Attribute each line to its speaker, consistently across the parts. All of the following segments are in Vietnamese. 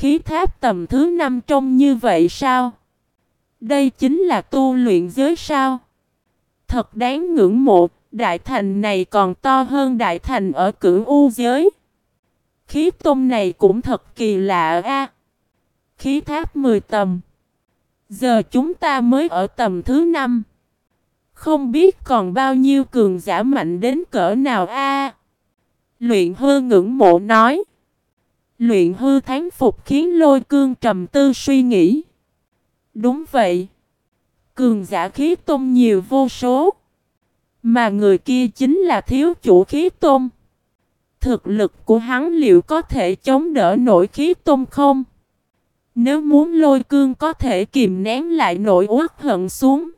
Speaker 1: khí tháp tầm thứ năm trông như vậy sao? Đây chính là tu luyện giới sao? Thật đáng ngưỡng mộ, đại thành này còn to hơn đại thành ở cửu u giới. Khí tôn này cũng thật kỳ lạ a. Khí tháp 10 tầm. Giờ chúng ta mới ở tầm thứ năm. Không biết còn bao nhiêu cường giả mạnh đến cỡ nào a. Luyện hư ngưỡng mộ nói. Luyện hư thắng phục khiến lôi cương trầm tư suy nghĩ. Đúng vậy. Cường giả khí tôn nhiều vô số. Mà người kia chính là thiếu chủ khí tôn. Thực lực của hắn liệu có thể chống đỡ nổi khí tôn không? Nếu muốn lôi cương có thể kìm nén lại nỗi uất hận xuống.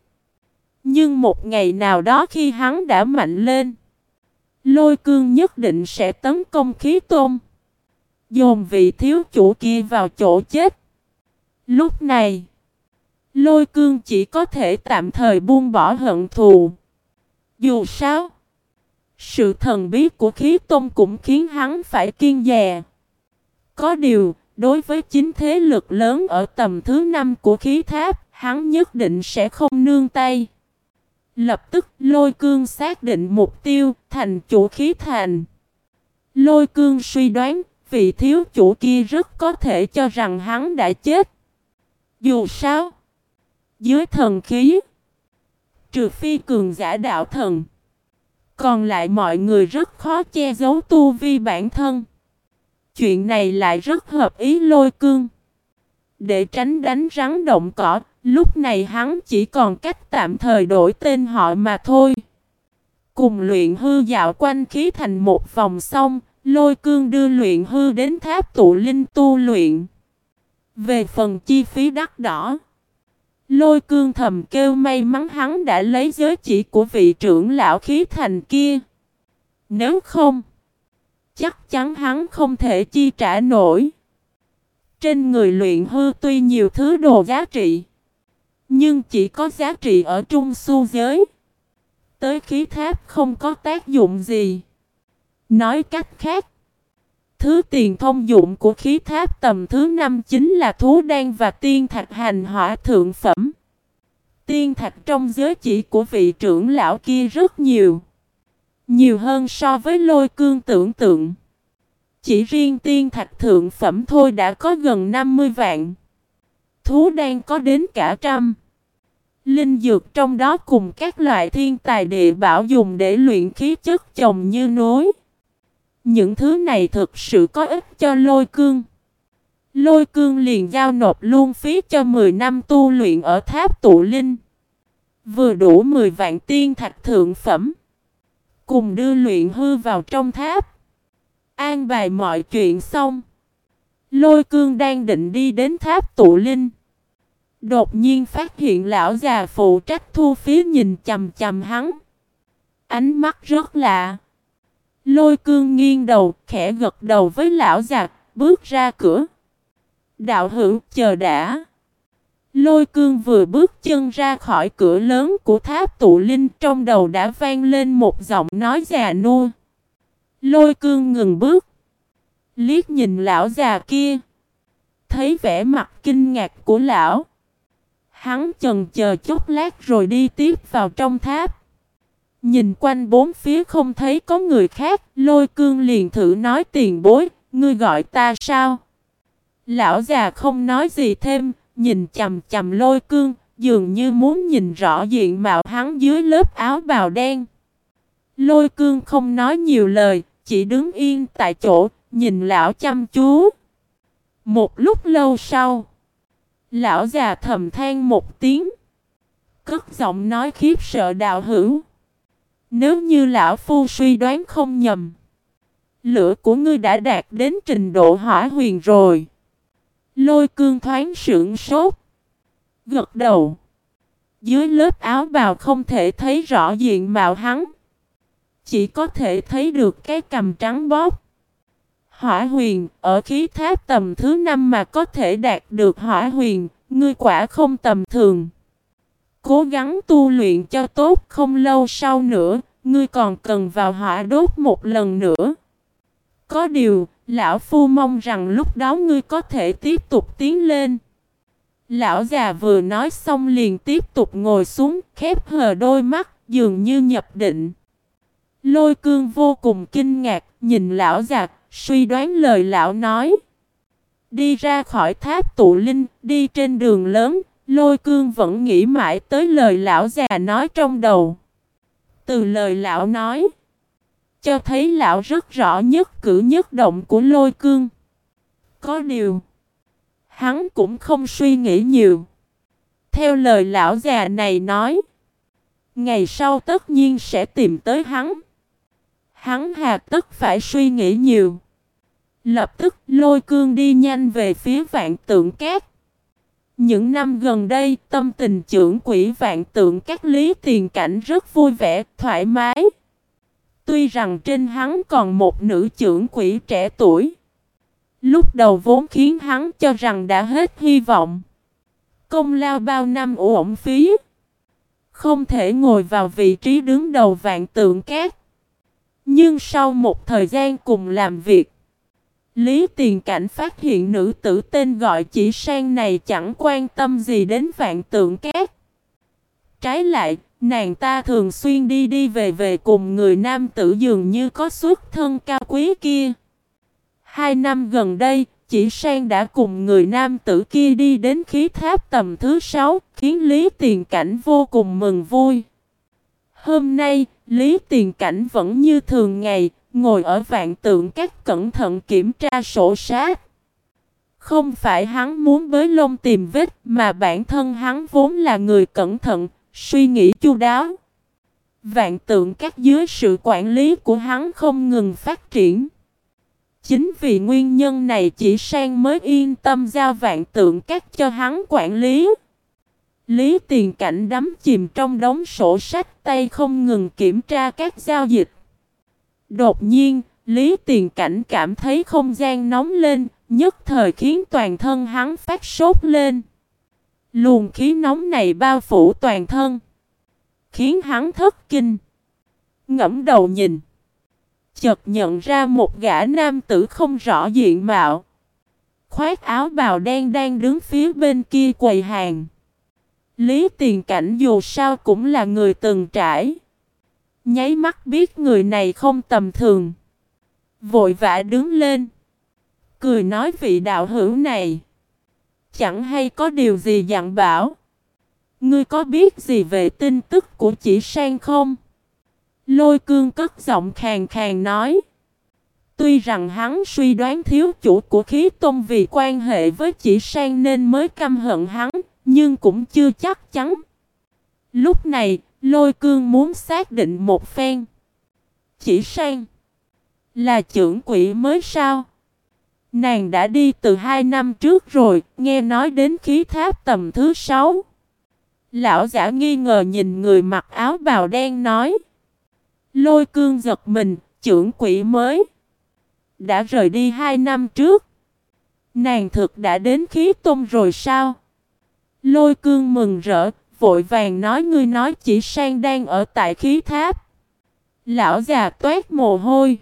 Speaker 1: Nhưng một ngày nào đó khi hắn đã mạnh lên. Lôi cương nhất định sẽ tấn công khí tôn. Dồn vị thiếu chủ kia vào chỗ chết. Lúc này. Lôi cương chỉ có thể tạm thời buông bỏ hận thù. Dù sao. Sự thần bí của khí tôn cũng khiến hắn phải kiên dè. Có điều, đối với chính thế lực lớn ở tầm thứ năm của khí tháp, hắn nhất định sẽ không nương tay. Lập tức lôi cương xác định mục tiêu thành chủ khí thành. Lôi cương suy đoán vị thiếu chủ kia rất có thể cho rằng hắn đã chết. Dù sao, dưới thần khí, trừ phi cường giả đạo thần, còn lại mọi người rất khó che giấu tu vi bản thân. Chuyện này lại rất hợp ý lôi cương. Để tránh đánh rắn động cỏ, lúc này hắn chỉ còn cách tạm thời đổi tên họ mà thôi. Cùng luyện hư dạo quanh khí thành một vòng xong, lôi cương đưa luyện hư đến tháp tụ linh tu luyện. Về phần chi phí đắt đỏ, lôi cương thầm kêu may mắn hắn đã lấy giới chỉ của vị trưởng lão khí thành kia. Nếu không, chắc chắn hắn không thể chi trả nổi. Trên người luyện hư tuy nhiều thứ đồ giá trị, nhưng chỉ có giá trị ở trung su giới. Tới khí tháp không có tác dụng gì. Nói cách khác, thứ tiền thông dụng của khí tháp tầm thứ năm chính là thú đen và tiên thạch hành hỏa thượng phẩm. Tiên thạch trong giới chỉ của vị trưởng lão kia rất nhiều. Nhiều hơn so với lôi cương tưởng tượng. Chỉ riêng tiên thạch thượng phẩm thôi đã có gần 50 vạn. Thú đen có đến cả trăm. Linh dược trong đó cùng các loại thiên tài địa bảo dùng để luyện khí chất chồng như núi những thứ này thực sự có ích cho lôi cương. Lôi cương liền giao nộp luôn phí cho 10 năm tu luyện ở tháp tụ linh. Vừa đủ 10 vạn tiên thạch thượng phẩm. Cùng đưa luyện hư vào trong tháp. An bài mọi chuyện xong. Lôi cương đang định đi đến tháp tụ linh. Đột nhiên phát hiện lão già phụ trách thu phí nhìn chầm chầm hắn. Ánh mắt rất lạ. Lôi cương nghiêng đầu, khẽ gật đầu với lão già, bước ra cửa. Đạo hữu chờ đã. Lôi cương vừa bước chân ra khỏi cửa lớn của tháp tụ linh trong đầu đã vang lên một giọng nói già nua. Lôi cương ngừng bước. Liếc nhìn lão già kia. Thấy vẻ mặt kinh ngạc của lão. Hắn chần chờ chốc lát rồi đi tiếp vào trong tháp. Nhìn quanh bốn phía không thấy có người khác, lôi cương liền thử nói tiền bối, ngươi gọi ta sao? Lão già không nói gì thêm, nhìn chầm chầm lôi cương, dường như muốn nhìn rõ diện mạo hắn dưới lớp áo bào đen. Lôi cương không nói nhiều lời, chỉ đứng yên tại chỗ, nhìn lão chăm chú. Một lúc lâu sau, lão già thầm than một tiếng, cất giọng nói khiếp sợ đạo hữu. Nếu như lão phu suy đoán không nhầm, lửa của ngươi đã đạt đến trình độ hỏa huyền rồi. Lôi cương thoáng sưởng sốt, gật đầu. Dưới lớp áo bào không thể thấy rõ diện mạo hắn. Chỉ có thể thấy được cái cầm trắng bóp. Hỏa huyền, ở khí tháp tầm thứ năm mà có thể đạt được hỏa huyền, ngươi quả không tầm thường. Cố gắng tu luyện cho tốt không lâu sau nữa, ngươi còn cần vào hỏa đốt một lần nữa. Có điều, lão phu mong rằng lúc đó ngươi có thể tiếp tục tiến lên. Lão già vừa nói xong liền tiếp tục ngồi xuống, khép hờ đôi mắt, dường như nhập định. Lôi cương vô cùng kinh ngạc, nhìn lão già, suy đoán lời lão nói. Đi ra khỏi tháp tụ linh, đi trên đường lớn, lôi cương vẫn nghĩ mãi tới lời lão già nói trong đầu. Từ lời lão nói, cho thấy lão rất rõ nhất cử nhất động của lôi cương. Có điều, hắn cũng không suy nghĩ nhiều. Theo lời lão già này nói, ngày sau tất nhiên sẽ tìm tới hắn. Hắn hà tất phải suy nghĩ nhiều. Lập tức lôi cương đi nhanh về phía vạn tượng cát. Những năm gần đây, tâm tình trưởng quỷ vạn tượng các lý tiền cảnh rất vui vẻ, thoải mái. Tuy rằng trên hắn còn một nữ trưởng quỷ trẻ tuổi. Lúc đầu vốn khiến hắn cho rằng đã hết hy vọng. Công lao bao năm uổng phí. Không thể ngồi vào vị trí đứng đầu vạn tượng cát. Nhưng sau một thời gian cùng làm việc, Lý Tiền Cảnh phát hiện nữ tử tên gọi chỉ sang này chẳng quan tâm gì đến vạn tượng két. Trái lại, nàng ta thường xuyên đi đi về về cùng người nam tử dường như có xuất thân cao quý kia. Hai năm gần đây, chỉ sang đã cùng người nam tử kia đi đến khí tháp tầm thứ sáu, khiến Lý Tiền Cảnh vô cùng mừng vui. Hôm nay, Lý Tiền Cảnh vẫn như thường ngày, ngồi ở vạn tượng các cẩn thận kiểm tra sổ sát. Không phải hắn muốn bới lông tìm vết mà bản thân hắn vốn là người cẩn thận, suy nghĩ chu đáo. Vạn tượng các dưới sự quản lý của hắn không ngừng phát triển. Chính vì nguyên nhân này chỉ sang mới yên tâm giao vạn tượng các cho hắn quản lý. Lý tiền cảnh đắm chìm trong đống sổ sách tay không ngừng kiểm tra các giao dịch. Đột nhiên, Lý tiền cảnh cảm thấy không gian nóng lên, nhất thời khiến toàn thân hắn phát sốt lên. Luồng khí nóng này bao phủ toàn thân, khiến hắn thất kinh. Ngẫm đầu nhìn, chợt nhận ra một gã nam tử không rõ diện mạo. Khoác áo bào đen đang đứng phía bên kia quầy hàng. Lý tiền cảnh dù sao cũng là người từng trải. Nháy mắt biết người này không tầm thường. Vội vã đứng lên. Cười nói vị đạo hữu này. Chẳng hay có điều gì dặn bảo. Ngươi có biết gì về tin tức của chỉ sang không? Lôi cương cất giọng khàn khàn nói. Tuy rằng hắn suy đoán thiếu chủ của khí tôn vì quan hệ với chỉ sang nên mới căm hận hắn, nhưng cũng chưa chắc chắn. Lúc này, lôi cương muốn xác định một phen. Chỉ sang là trưởng quỷ mới sao? Nàng đã đi từ hai năm trước rồi, nghe nói đến khí tháp tầm thứ sáu. Lão giả nghi ngờ nhìn người mặc áo bào đen nói. Lôi cương giật mình, trưởng quỷ mới. Đã rời đi hai năm trước. Nàng thực đã đến khí tôn rồi sao? Lôi cương mừng rỡ, vội vàng nói, ngươi nói chỉ sang đang ở tại khí tháp. Lão già toát mồ hôi.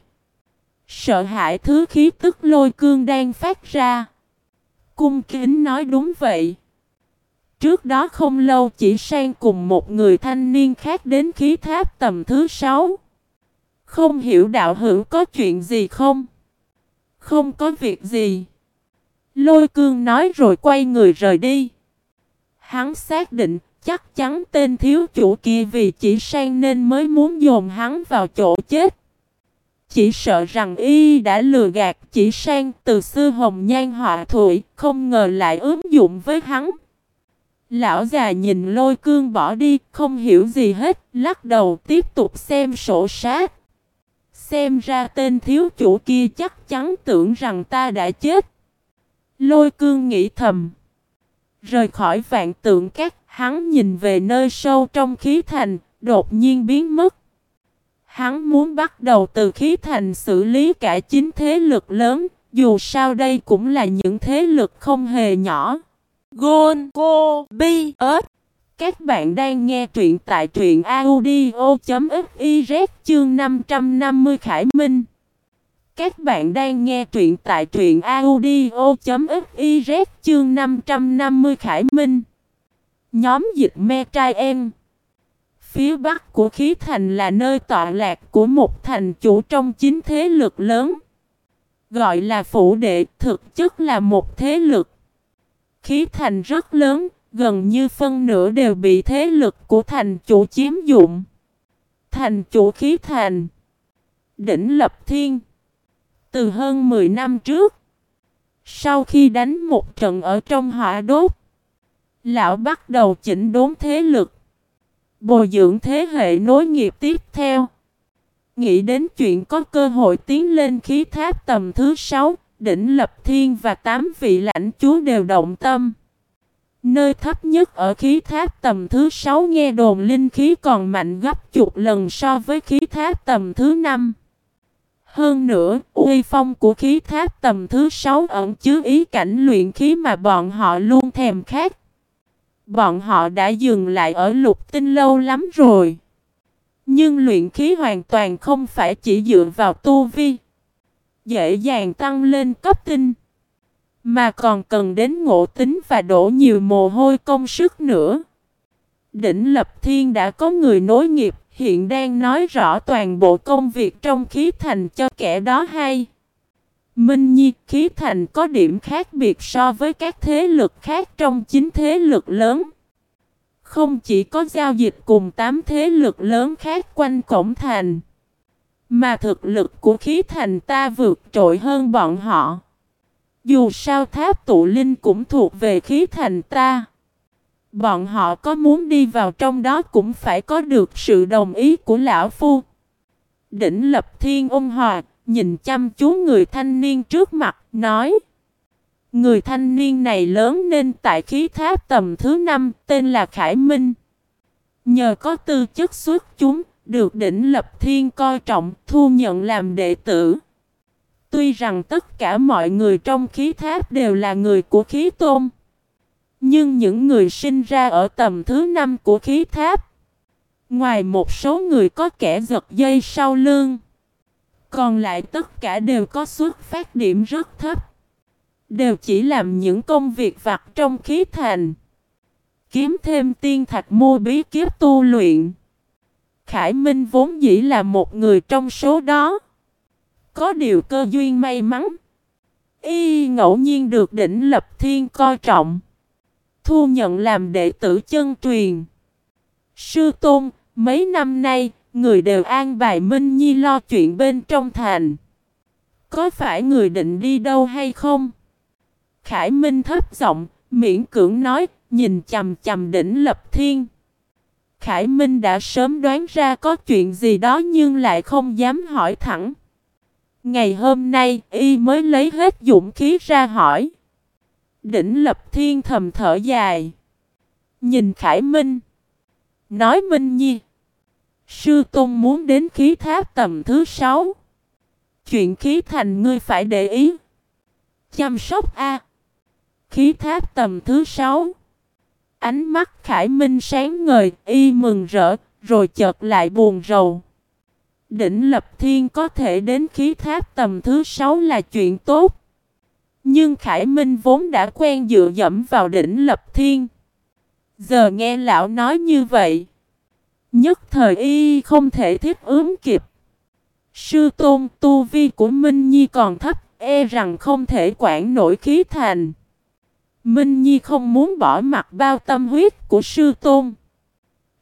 Speaker 1: Sợ hãi thứ khí tức lôi cương đang phát ra. Cung kính nói, đúng vậy. Trước đó không lâu chỉ sang cùng một người thanh niên khác đến khí tháp tầm thứ sáu. Không hiểu đạo hữu có chuyện gì không? Không có việc gì. Lôi cương nói rồi quay người rời đi. Hắn xác định chắc chắn tên thiếu chủ kia vì chỉ sang nên mới muốn dồn hắn vào chỗ chết. Chỉ sợ rằng y đã lừa gạt chỉ sang từ xưa hồng nhan họa thủy, không ngờ lại ứng dụng với hắn. Lão già nhìn lôi cương bỏ đi, không hiểu gì hết, lắc đầu tiếp tục xem sổ sát. Xem ra tên thiếu chủ kia chắc chắn tưởng rằng ta đã chết. Lôi cương nghĩ thầm. Rời khỏi vạn tượng các, hắn nhìn về nơi sâu trong khí thành, đột nhiên biến mất. Hắn muốn bắt đầu từ khí thành xử lý cả chính thế lực lớn, dù sao đây cũng là những thế lực không hề nhỏ. Gôn Cô Bi ớt Các bạn đang nghe truyện tại truyện audio.fiz chương 550 Khải Minh Các bạn đang nghe truyện tại truyện audio.fiz chương 550 Khải Minh. Nhóm dịch me trai em. Phía bắc của khí thành là nơi tọa lạc của một thành chủ trong chính thế lực lớn. Gọi là phủ đệ, thực chất là một thế lực. Khí thành rất lớn, gần như phân nửa đều bị thế lực của thành chủ chiếm dụng. Thành chủ khí thành. Đỉnh Lập Thiên. Từ hơn 10 năm trước. Sau khi đánh một trận ở trong hỏa đốt. Lão bắt đầu chỉnh đốn thế lực. Bồi dưỡng thế hệ nối nghiệp tiếp theo. Nghĩ đến chuyện có cơ hội tiến lên khí tháp tầm thứ 6, đỉnh lập thiên và tám vị lãnh chúa đều động tâm. Nơi thấp nhất ở khí tháp tầm thứ 6 nghe đồn linh khí còn mạnh gấp chục lần so với khí tháp tầm thứ 5. Hơn nữa, uy phong của khí tháp tầm thứ 6 ẩn chứa ý cảnh luyện khí mà bọn họ luôn thèm khát. Bọn họ đã dừng lại ở lục tinh lâu lắm rồi. Nhưng luyện khí hoàn toàn không phải chỉ dựa vào tu vi. Dễ dàng tăng lên cấp tinh. Mà còn cần đến ngộ tính và đổ nhiều mồ hôi công sức nữa. Đỉnh Lập Thiên đã có người nối nghiệp, hiện đang nói rõ toàn bộ công việc trong khí thành cho kẻ đó hay. Minh Nhi, khí thành có điểm khác biệt so với các thế lực khác trong chính thế lực lớn. Không chỉ có giao dịch cùng tám thế lực lớn khác quanh cổng thành, mà thực lực của khí thành ta vượt trội hơn bọn họ. Dù sao tháp tụ linh cũng thuộc về khí thành ta. Bọn họ có muốn đi vào trong đó cũng phải có được sự đồng ý của lão phu. Đỉnh lập thiên ôn hòa, nhìn chăm chú người thanh niên trước mặt, nói. Người thanh niên này lớn nên tại khí tháp tầm thứ năm, tên là Khải Minh. Nhờ có tư chất xuất chúng, được đỉnh lập thiên coi trọng, thu nhận làm đệ tử. Tuy rằng tất cả mọi người trong khí tháp đều là người của khí tôn. Nhưng những người sinh ra ở tầm thứ năm của khí tháp. Ngoài một số người có kẻ giật dây sau lưng. Còn lại tất cả đều có xuất phát điểm rất thấp. Đều chỉ làm những công việc vặt trong khí thành. Kiếm thêm tiên thạch mua bí kiếp tu luyện. Khải Minh vốn dĩ là một người trong số đó. Có điều cơ duyên may mắn. Y ngẫu nhiên được đỉnh lập thiên coi trọng. Thu nhận làm đệ tử chân truyền. Sư Tôn, mấy năm nay, người đều an bài Minh Nhi lo chuyện bên trong thành. Có phải người định đi đâu hay không? Khải Minh thấp giọng, miễn cưỡng nói, nhìn chầm chầm đỉnh lập thiên. Khải Minh đã sớm đoán ra có chuyện gì đó nhưng lại không dám hỏi thẳng. Ngày hôm nay, y mới lấy hết dũng khí ra hỏi. Đỉnh lập thiên thầm thở dài. Nhìn Khải Minh. Nói Minh Nhi. Sư Tôn muốn đến khí tháp tầm thứ sáu. Chuyện khí thành ngươi phải để ý. Chăm sóc A. Khí tháp tầm thứ sáu. Ánh mắt Khải Minh sáng ngời, y mừng rỡ, rồi chợt lại buồn rầu. Đỉnh Lập Thiên có thể đến khí tháp tầm thứ sáu là chuyện tốt. Nhưng Khải Minh vốn đã quen dựa dẫm vào đỉnh Lập Thiên. Giờ nghe lão nói như vậy. Nhất thời y không thể thiết ứng kịp. Sư tôn tu vi của Minh Nhi còn thấp, e rằng không thể quản nổi khí thành. Minh Nhi không muốn bỏ mặt bao tâm huyết của sư tôn.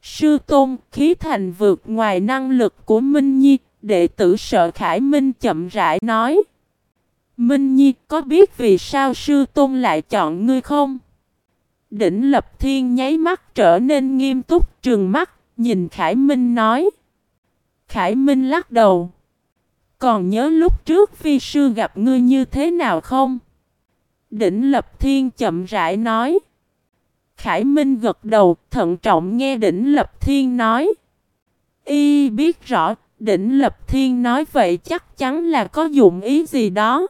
Speaker 1: Sư tôn, khí thành vượt ngoài năng lực của Minh Nhi, đệ tử sợ Khải Minh chậm rãi nói. Minh Nhi, có biết vì sao sư tôn lại chọn ngươi không? Đỉnh Lập Thiên nháy mắt trở nên nghiêm túc trường mắt, nhìn Khải Minh nói. Khải Minh lắc đầu. Còn nhớ lúc trước vi sư gặp ngươi như thế nào không? Đỉnh Lập Thiên chậm rãi nói. Khải Minh gật đầu, thận trọng nghe Đỉnh Lập Thiên nói. Y biết rõ, Đỉnh Lập Thiên nói vậy chắc chắn là có dụng ý gì đó.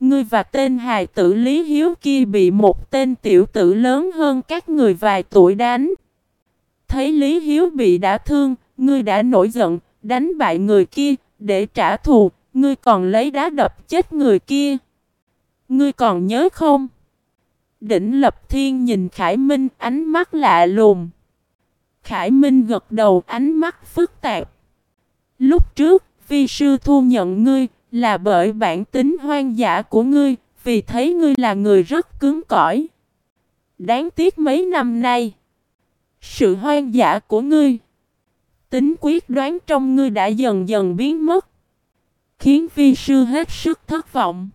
Speaker 1: Ngươi và tên hài tử Lý Hiếu kia bị một tên tiểu tử lớn hơn các người vài tuổi đánh. Thấy Lý Hiếu bị đã thương, ngươi đã nổi giận, đánh bại người kia, để trả thù, ngươi còn lấy đá đập chết người kia. Ngươi còn nhớ không? Đỉnh Lập Thiên nhìn Khải Minh ánh mắt lạ lùng. Khải Minh gật đầu ánh mắt phức tạp. Lúc trước, vi sư thu nhận ngươi là bởi bản tính hoang dã của ngươi, vì thấy ngươi là người rất cứng cỏi. Đáng tiếc mấy năm nay, sự hoang dã của ngươi, tính quyết đoán trong ngươi đã dần dần biến mất, khiến vi sư hết sức thất vọng.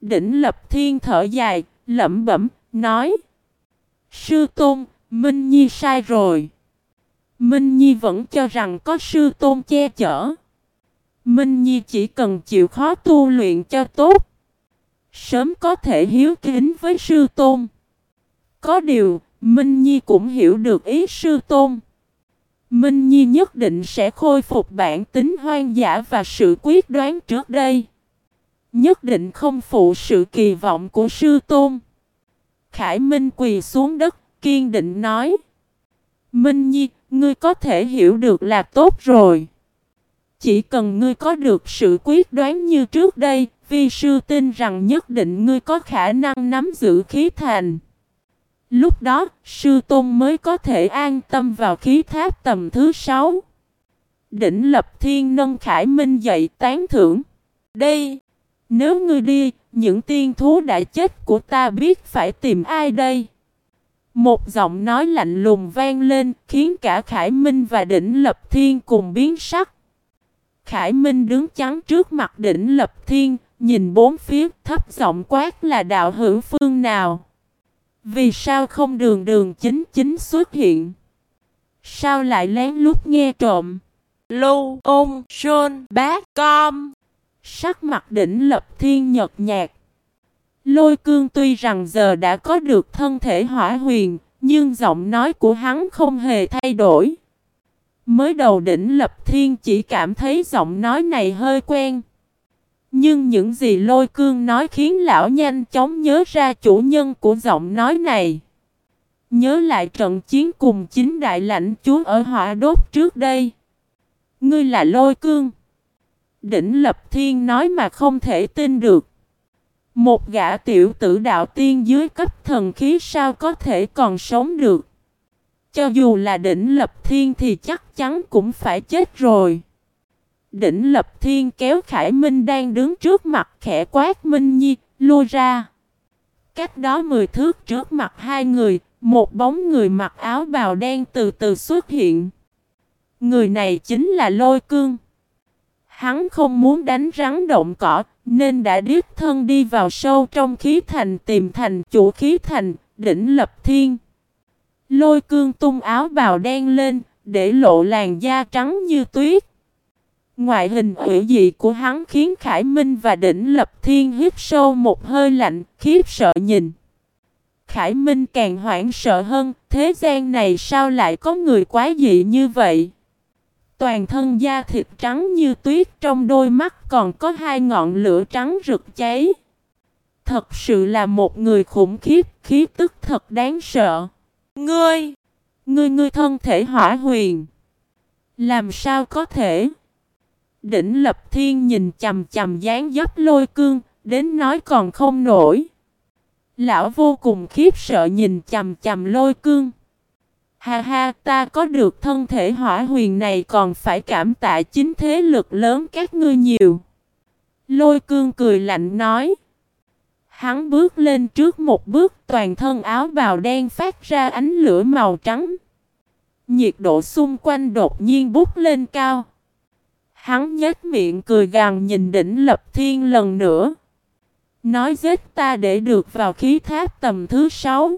Speaker 1: Đỉnh Lập Thiên thở dài, lẩm bẩm, nói Sư Tôn, Minh Nhi sai rồi. Minh Nhi vẫn cho rằng có sư tôn che chở. Minh Nhi chỉ cần chịu khó tu luyện cho tốt. Sớm có thể hiếu kính với sư tôn. Có điều, Minh Nhi cũng hiểu được ý sư tôn. Minh Nhi nhất định sẽ khôi phục bản tính hoang dã và sự quyết đoán trước đây. Nhất định không phụ sự kỳ vọng của sư tôn. Khải Minh quỳ xuống đất, kiên định nói. Minh Nhi, ngươi có thể hiểu được là tốt rồi. Chỉ cần ngươi có được sự quyết đoán như trước đây, vi sư tin rằng nhất định ngươi có khả năng nắm giữ khí thành. Lúc đó, sư tôn mới có thể an tâm vào khí tháp tầm thứ sáu. Đỉnh lập thiên nâng khải minh dậy tán thưởng. Đây, nếu ngươi đi, những tiên thú đã chết của ta biết phải tìm ai đây? Một giọng nói lạnh lùng vang lên, khiến cả Khải Minh và Đỉnh Lập Thiên cùng biến sắc. Khải Minh đứng chắn trước mặt Đỉnh Lập Thiên, nhìn bốn phía thấp giọng quát là đạo hữu phương nào. Vì sao không đường đường chính chính xuất hiện? Sao lại lén lút nghe trộm?
Speaker 2: Lưu, ôn, shôn, bát, com.
Speaker 1: Sắc mặt đỉnh lập thiên nhật nhạt. Lôi cương tuy rằng giờ đã có được thân thể hỏa huyền, nhưng giọng nói của hắn không hề thay đổi. Mới đầu đỉnh lập thiên chỉ cảm thấy giọng nói này hơi quen. Nhưng những gì lôi cương nói khiến lão nhanh chóng nhớ ra chủ nhân của giọng nói này. Nhớ lại trận chiến cùng chính đại lãnh chúa ở hỏa đốt trước đây. Ngươi là lôi cương. Đỉnh lập thiên nói mà không thể tin được. Một gã tiểu tử đạo tiên dưới cấp thần khí sao có thể còn sống được. Cho dù là đỉnh lập thiên thì chắc chắn cũng phải chết rồi. Đỉnh lập thiên kéo Khải Minh đang đứng trước mặt khẽ quát Minh Nhi, lui ra. Cách đó mười thước trước mặt hai người, một bóng người mặc áo bào đen từ từ xuất hiện. Người này chính là Lôi Cương. Hắn không muốn đánh rắn động cỏ, nên đã điếp thân đi vào sâu trong khí thành tìm thành chủ khí thành, đỉnh lập thiên. Lôi cương tung áo bào đen lên, để lộ làn da trắng như tuyết. Ngoại hình ủy dị của hắn khiến Khải Minh và Đỉnh Lập Thiên hít sâu một hơi lạnh, khiếp sợ nhìn. Khải Minh càng hoảng sợ hơn, thế gian này sao lại có người quá dị như vậy? Toàn thân da thịt trắng như tuyết trong đôi mắt còn có hai ngọn lửa trắng rực cháy. Thật sự là một người khủng khiếp, khí tức thật đáng sợ.
Speaker 2: Ngươi!
Speaker 1: Ngươi ngươi thân thể hỏa huyền. Làm sao có thể? Đỉnh lập thiên nhìn chầm chầm dáng dấp lôi cương, đến nói còn không nổi. Lão vô cùng khiếp sợ nhìn chầm chầm lôi cương. Ha ha, ta có được thân thể hỏa huyền này còn phải cảm tạ chính thế lực lớn các ngươi nhiều. Lôi cương cười lạnh nói. Hắn bước lên trước một bước toàn thân áo bào đen phát ra ánh lửa màu trắng. Nhiệt độ xung quanh đột nhiên bút lên cao. Hắn nhếch miệng cười gằn nhìn đỉnh lập thiên lần nữa. Nói giết ta để được vào khí tháp tầm thứ sáu.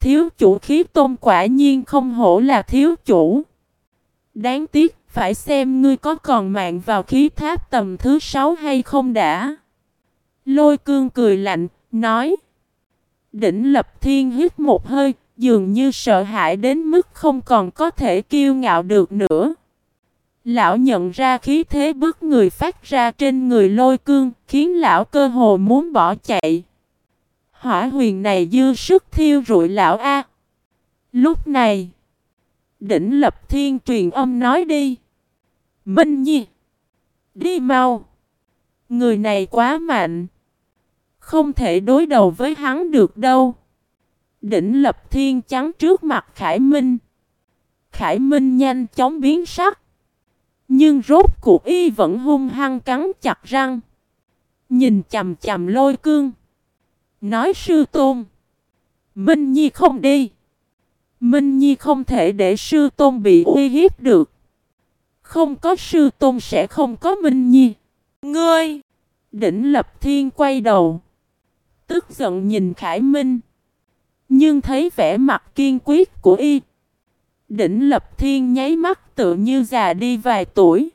Speaker 1: Thiếu chủ khí tôn quả nhiên không hổ là thiếu chủ. Đáng tiếc, phải xem ngươi có còn mạng vào khí tháp tầm thứ sáu hay không đã. Lôi cương cười lạnh, nói. Đỉnh lập thiên hít một hơi, dường như sợ hãi đến mức không còn có thể kiêu ngạo được nữa. Lão nhận ra khí thế bức người phát ra trên người lôi cương, khiến lão cơ hồ muốn bỏ chạy. Hỏa huyền này dư sức thiêu rụi lão A. Lúc này, đỉnh lập thiên truyền âm nói đi. Minh Nhi, đi mau. Người này quá mạnh. Không thể đối đầu với hắn được đâu. Đỉnh lập thiên chắn trước mặt Khải Minh. Khải Minh nhanh chóng biến sắc. Nhưng rốt cuộc y vẫn hung hăng cắn chặt răng. Nhìn chầm chầm lôi cương. Nói sư tôn. Minh Nhi không đi. Minh Nhi không thể để sư tôn bị uy hiếp được. Không có sư tôn sẽ không có Minh Nhi.
Speaker 2: Ngươi!
Speaker 1: Đỉnh Lập Thiên quay đầu. Tức giận nhìn Khải Minh. Nhưng thấy vẻ mặt kiên quyết của y. Đỉnh Lập Thiên nháy mắt tự như già đi vài tuổi.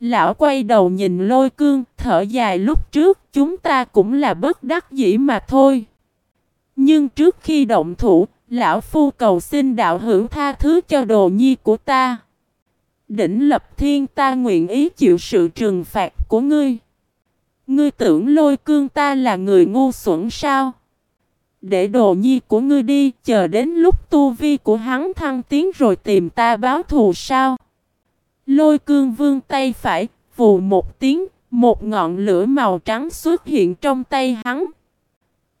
Speaker 1: Lão quay đầu nhìn lôi cương, thở dài lúc trước chúng ta cũng là bất đắc dĩ mà thôi. Nhưng trước khi động thủ, lão phu cầu xin đạo hữu tha thứ cho đồ nhi của ta. Đỉnh lập thiên ta nguyện ý chịu sự trừng phạt của ngươi. Ngươi tưởng lôi cương ta là người ngu xuẩn sao? Để đồ nhi của ngươi đi, chờ đến lúc tu vi của hắn thăng tiến rồi tìm ta báo thù sao? Lôi cương vương tay phải, vù một tiếng, một ngọn lửa màu trắng xuất hiện trong tay hắn.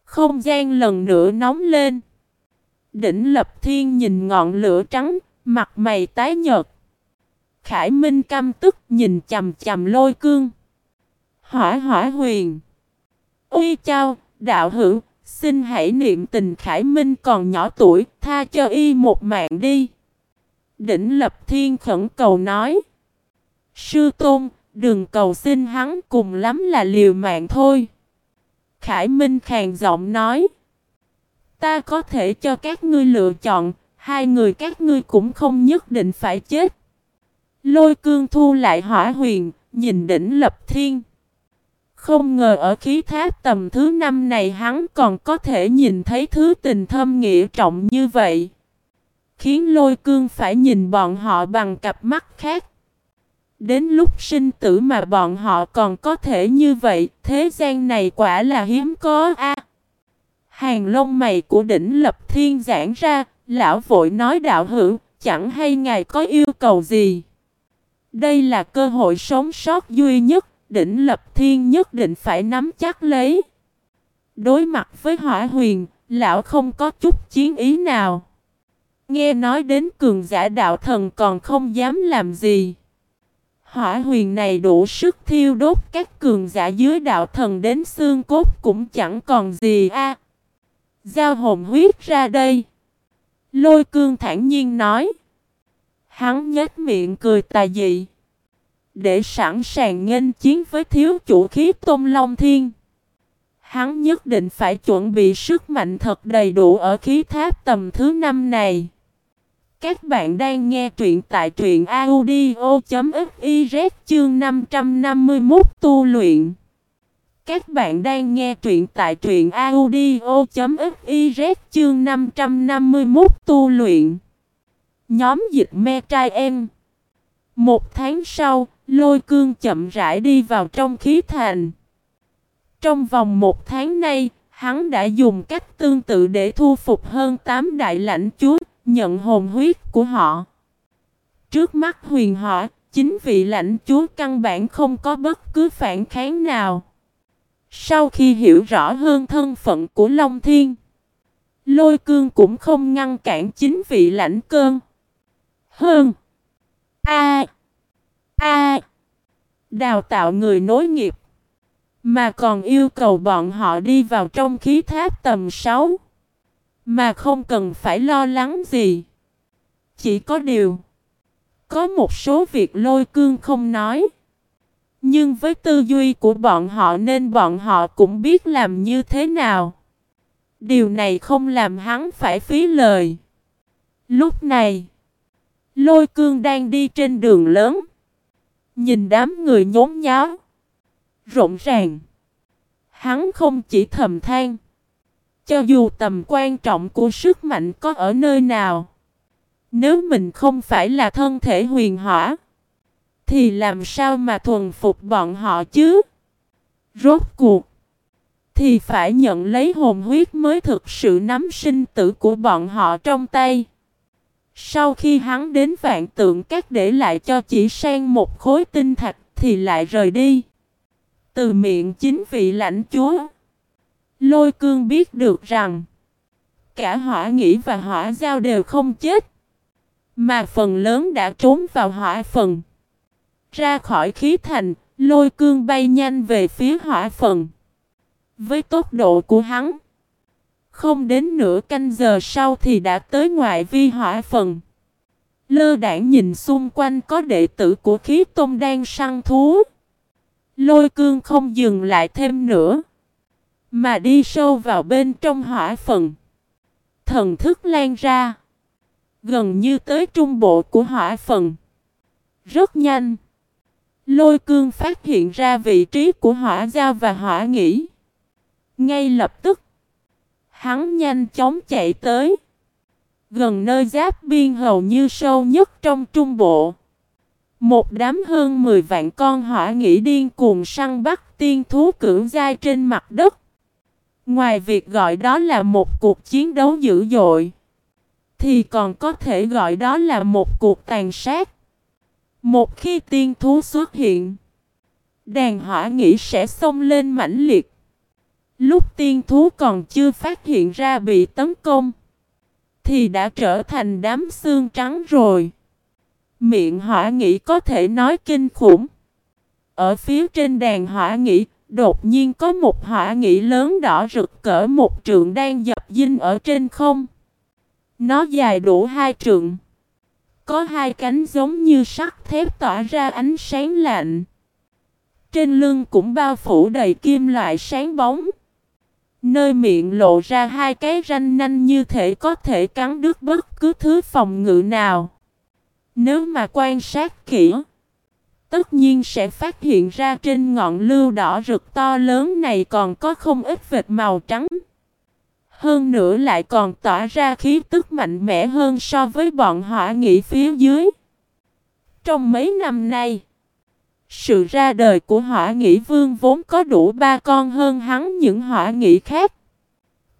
Speaker 1: Không gian lần nữa nóng lên. Đỉnh lập thiên nhìn ngọn lửa trắng, mặt mày tái nhợt. Khải Minh căm tức nhìn chầm chầm lôi cương. Hỏa hỏa huyền. Uy chao, đạo hữu, xin hãy niệm tình Khải Minh còn nhỏ tuổi, tha cho y một mạng đi. Đỉnh Lập Thiên khẩn cầu nói. Sư Tôn, đừng cầu xin hắn cùng lắm là liều mạng thôi. Khải Minh khàn giọng nói. Ta có thể cho các ngươi lựa chọn, hai người các ngươi cũng không nhất định phải chết. Lôi cương thu lại hỏa huyền, nhìn đỉnh lập thiên. Không ngờ ở khí tháp tầm thứ năm này hắn còn có thể nhìn thấy thứ tình thâm nghĩa trọng như vậy. Khiến lôi cương phải nhìn bọn họ bằng cặp mắt khác. Đến lúc sinh tử mà bọn họ còn có thể như vậy, thế gian này quả là hiếm có a. Hàng lông mày của đỉnh lập thiên giãn ra, lão vội nói đạo hữu, chẳng hay ngài có yêu cầu gì. Đây là cơ hội sống sót duy nhất, đỉnh lập thiên nhất định phải nắm chắc lấy. Đối mặt với hỏa huyền, lão không có chút chiến ý nào. Nghe nói đến cường giả đạo thần còn không dám làm gì. Hỏa huyền này đủ sức thiêu đốt các cường giả dưới đạo thần đến xương cốt cũng chẳng còn gì a. Giao hồn huyết ra đây. Lôi cương thản nhiên nói. Hắn nhếch miệng cười tà dị. Để sẵn sàng nghênh chiến với thiếu chủ khí tôn long thiên. Hắn nhất định phải chuẩn bị sức mạnh thật đầy đủ ở khí tháp tầm thứ năm này. Các bạn đang nghe truyện tại truyện audio.fiz chương 551 tu luyện. Các bạn đang nghe truyện tại truyện audio.fiz chương 551 tu luyện. Nhóm dịch me trai em. Một tháng sau, lôi cương chậm rãi đi vào trong khí thành. Trong vòng một tháng nay, hắn đã dùng cách tương tự để thu phục hơn 8 đại lãnh chúa, nhận hồn huyết của họ. Trước mắt huyền họ, chính vị lãnh chúa căn bản không có bất cứ phản kháng nào. Sau khi hiểu rõ hơn thân phận của Long Thiên, Lôi Cương cũng không ngăn cản chính vị lãnh cơn. Hơn. A. A. Đào tạo người nối nghiệp. Mà còn yêu cầu bọn họ đi vào trong khí tháp tầm 6. Mà không cần phải lo lắng gì. Chỉ có điều. Có một số việc lôi cương không nói. Nhưng với tư duy của bọn họ nên bọn họ cũng biết làm như thế nào. Điều này không làm hắn phải phí lời. Lúc này, lôi cương đang đi trên đường lớn. Nhìn đám người nhốn nháo, rộn ràng. Hắn không chỉ thầm than. Cho dù tầm quan trọng của sức mạnh có ở nơi nào. Nếu mình không phải là thân thể huyền hỏa. Thì làm sao mà thuần phục bọn họ chứ? Rốt cuộc. Thì phải nhận lấy hồn huyết mới thực sự nắm sinh tử của bọn họ trong tay. Sau khi hắn đến vạn tượng các để lại cho chỉ sang một khối tinh thạch thì lại rời đi. Từ miệng chính vị lãnh chúa. Lôi cương biết được rằng. Cả hỏa nghĩ và hỏa giao đều không chết. Mà phần lớn đã trốn vào hỏa phần. Ra khỏi khí thành, lôi cương bay nhanh về phía hỏa phần. Với tốc độ của hắn. Không đến nửa canh giờ sau thì đã tới ngoại vi hỏa phần. Lơ đảng nhìn xung quanh có đệ tử của khí tôn đang săn thú. Lôi cương không dừng lại thêm nữa. Mà đi sâu vào bên trong hỏa phần. Thần thức lan ra. Gần như tới trung bộ của hỏa phần. Rất nhanh. Lôi cương phát hiện ra vị trí của hỏa giao và hỏa nghỉ. Ngay lập tức. Hắn nhanh chóng chạy tới. Gần nơi giáp biên hầu như sâu nhất trong trung bộ. Một đám hơn 10 vạn con hỏa nghĩ điên cuồng săn bắt tiên thú cưỡng dai trên mặt đất. Ngoài việc gọi đó là một cuộc chiến đấu dữ dội, thì còn có thể gọi đó là một cuộc tàn sát. Một khi tiên thú xuất hiện, đàn hỏa nghĩ sẽ xông lên mãnh liệt. Lúc tiên thú còn chưa phát hiện ra bị tấn công, thì đã trở thành đám xương trắng rồi. Miệng hỏa nghĩ có thể nói kinh khủng. Ở phía trên đàn hỏa nghĩ, đột nhiên có một hỏa nghĩ lớn đỏ rực cỡ một trượng đang dập dinh ở trên không. Nó dài đủ hai trượng. Có hai cánh giống như sắt thép tỏa ra ánh sáng lạnh. Trên lưng cũng bao phủ đầy kim loại sáng bóng. Nơi miệng lộ ra hai cái ranh nanh như thể có thể cắn đứt bất cứ thứ phòng ngự nào. Nếu mà quan sát kỹ, tất nhiên sẽ phát hiện ra trên ngọn lưu đỏ rực to lớn này còn có không ít vệt màu trắng. Hơn nữa lại còn tỏa ra khí tức mạnh mẽ hơn so với bọn hỏa nghị phía dưới. Trong mấy năm nay, sự ra đời của hỏa nghị vương vốn có đủ ba con hơn hắn những hỏa nghị khác.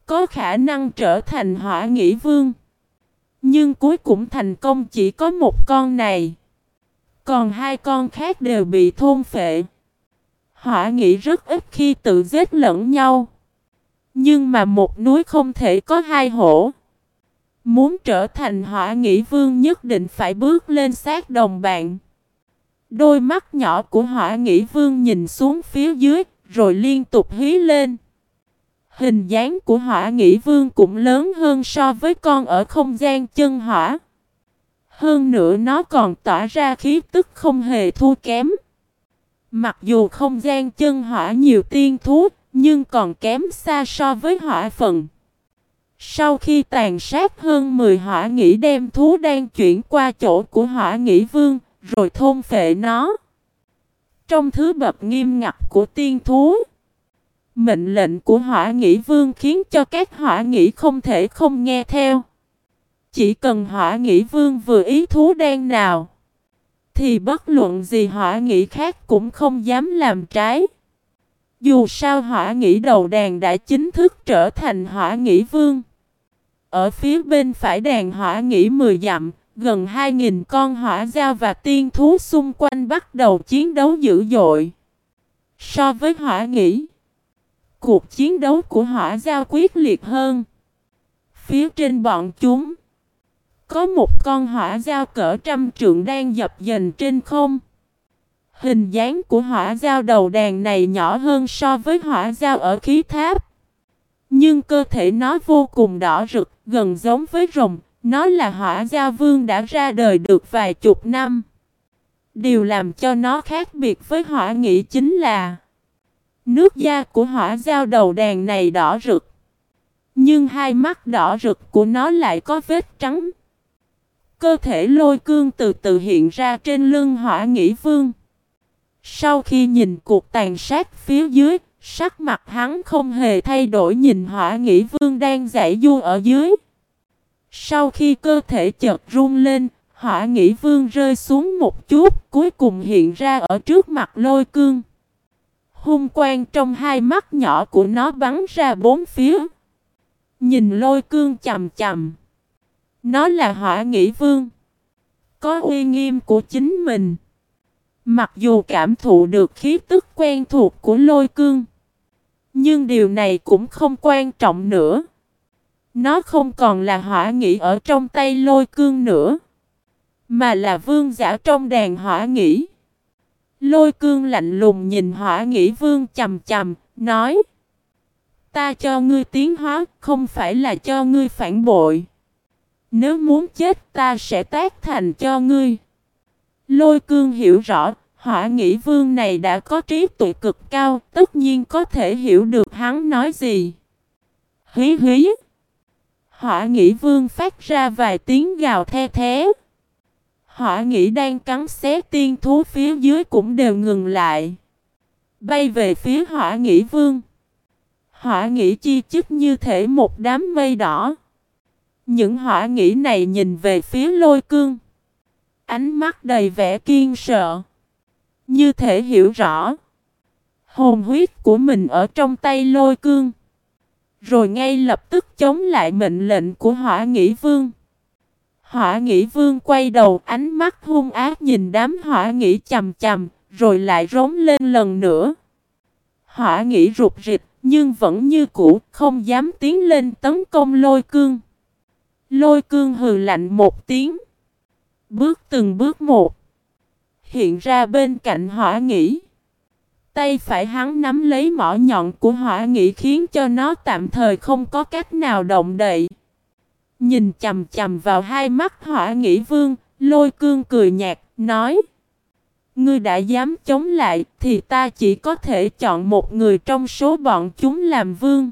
Speaker 1: Có khả năng trở thành hỏa nghị vương. Nhưng cuối cùng thành công chỉ có một con này. Còn hai con khác đều bị thôn phệ. Hỏa nghị rất ít khi tự giết lẫn nhau. Nhưng mà một núi không thể có hai hổ. Muốn trở thành hỏa nghị vương nhất định phải bước lên sát đồng bạn. Đôi mắt nhỏ của hỏa nghị vương nhìn xuống phía dưới, rồi liên tục hí lên. Hình dáng của hỏa nghị vương cũng lớn hơn so với con ở không gian chân hỏa. Hơn nữa nó còn tỏa ra khí tức không hề thua kém. Mặc dù không gian chân hỏa nhiều tiên thú, nhưng còn kém xa so với hỏa phần. Sau khi tàn sát hơn 10 hỏa nghĩ đem thú đang chuyển qua chỗ của hỏa nghĩ vương, rồi thôn phệ nó. Trong thứ bậc nghiêm ngặt của tiên thú, mệnh lệnh của hỏa nghĩ vương khiến cho các hỏa nghĩ không thể không nghe theo. Chỉ cần hỏa nghĩ vương vừa ý thú đen nào, thì bất luận gì hỏa nghĩ khác cũng không dám làm trái. Dù sao hỏa nghĩ đầu đàn đã chính thức trở thành hỏa nghĩ vương. Ở phía bên phải đàn hỏa nghĩ 10 dặm, gần 2.000 con hỏa giao và tiên thú xung quanh bắt đầu chiến đấu dữ dội. So với hỏa nghĩ, cuộc chiến đấu của hỏa giao quyết liệt hơn. Phía trên bọn chúng, có một con hỏa giao cỡ trăm trượng đang dập dềnh trên không. Hình dáng của hỏa giao đầu đàn này nhỏ hơn so với hỏa giao ở khí tháp. Nhưng cơ thể nó vô cùng đỏ rực, gần giống với rồng. Nó là hỏa gia vương đã ra đời được vài chục năm. Điều làm cho nó khác biệt với hỏa nghị chính là Nước da của hỏa giao đầu đàn này đỏ rực. Nhưng hai mắt đỏ rực của nó lại có vết trắng. Cơ thể lôi cương từ từ hiện ra trên lưng hỏa nghị vương. Sau khi nhìn cuộc tàn sát phía dưới, sắc mặt hắn không hề thay đổi nhìn hỏa nghĩ vương đang giải du ở dưới. Sau khi cơ thể chợt run lên, hỏa nghĩ vương rơi xuống một chút, cuối cùng hiện ra ở trước mặt lôi cương. Hung quang trong hai mắt nhỏ của nó bắn ra bốn phía. Nhìn lôi cương chầm chầm. Nó là hỏa nghĩ vương. Có uy nghiêm của chính mình. Mặc dù cảm thụ được khí tức quen thuộc của lôi cương. Nhưng điều này cũng không quan trọng nữa. Nó không còn là hỏa nghĩ ở trong tay lôi cương nữa. Mà là vương giả trong đàn hỏa nghĩ. Lôi cương lạnh lùng nhìn hỏa nghĩ vương chầm chầm, nói. Ta cho ngươi tiến hóa, không phải là cho ngươi phản bội. Nếu muốn chết ta sẽ tác thành cho ngươi. Lôi cương hiểu rõ, hỏa nghĩ vương này đã có trí tuệ cực cao, tất nhiên có thể hiểu được hắn nói gì. Hí hí. Hỏa nghĩ vương phát ra vài tiếng gào the thế. Hỏa nghĩ đang cắn xé tiên thú phía dưới cũng đều ngừng lại. Bay về phía hỏa nghĩ vương. Hỏa nghĩ chi chích như thể một đám mây đỏ. Những hỏa nghĩ này nhìn về phía lôi cương. Ánh mắt đầy vẻ kiên sợ. Như thể hiểu rõ. Hồn huyết của mình ở trong tay lôi cương. Rồi ngay lập tức chống lại mệnh lệnh của hỏa nghĩ vương. Hỏa nghĩ vương quay đầu ánh mắt hung ác nhìn đám hỏa nghĩ chầm chầm, rồi lại rống lên lần nữa. Hỏa nghĩ rụt rịch, nhưng vẫn như cũ, không dám tiến lên tấn công lôi cương. Lôi cương hừ lạnh một tiếng. Bước từng bước một. Hiện ra bên cạnh hỏa nghĩ. Tay phải hắn nắm lấy mỏ nhọn của hỏa nghị khiến cho nó tạm thời không có cách nào động đậy. Nhìn chầm chầm vào hai mắt hỏa nghị vương, lôi cương cười nhạt, nói Ngươi đã dám chống lại thì ta chỉ có thể chọn một người trong số bọn chúng làm vương.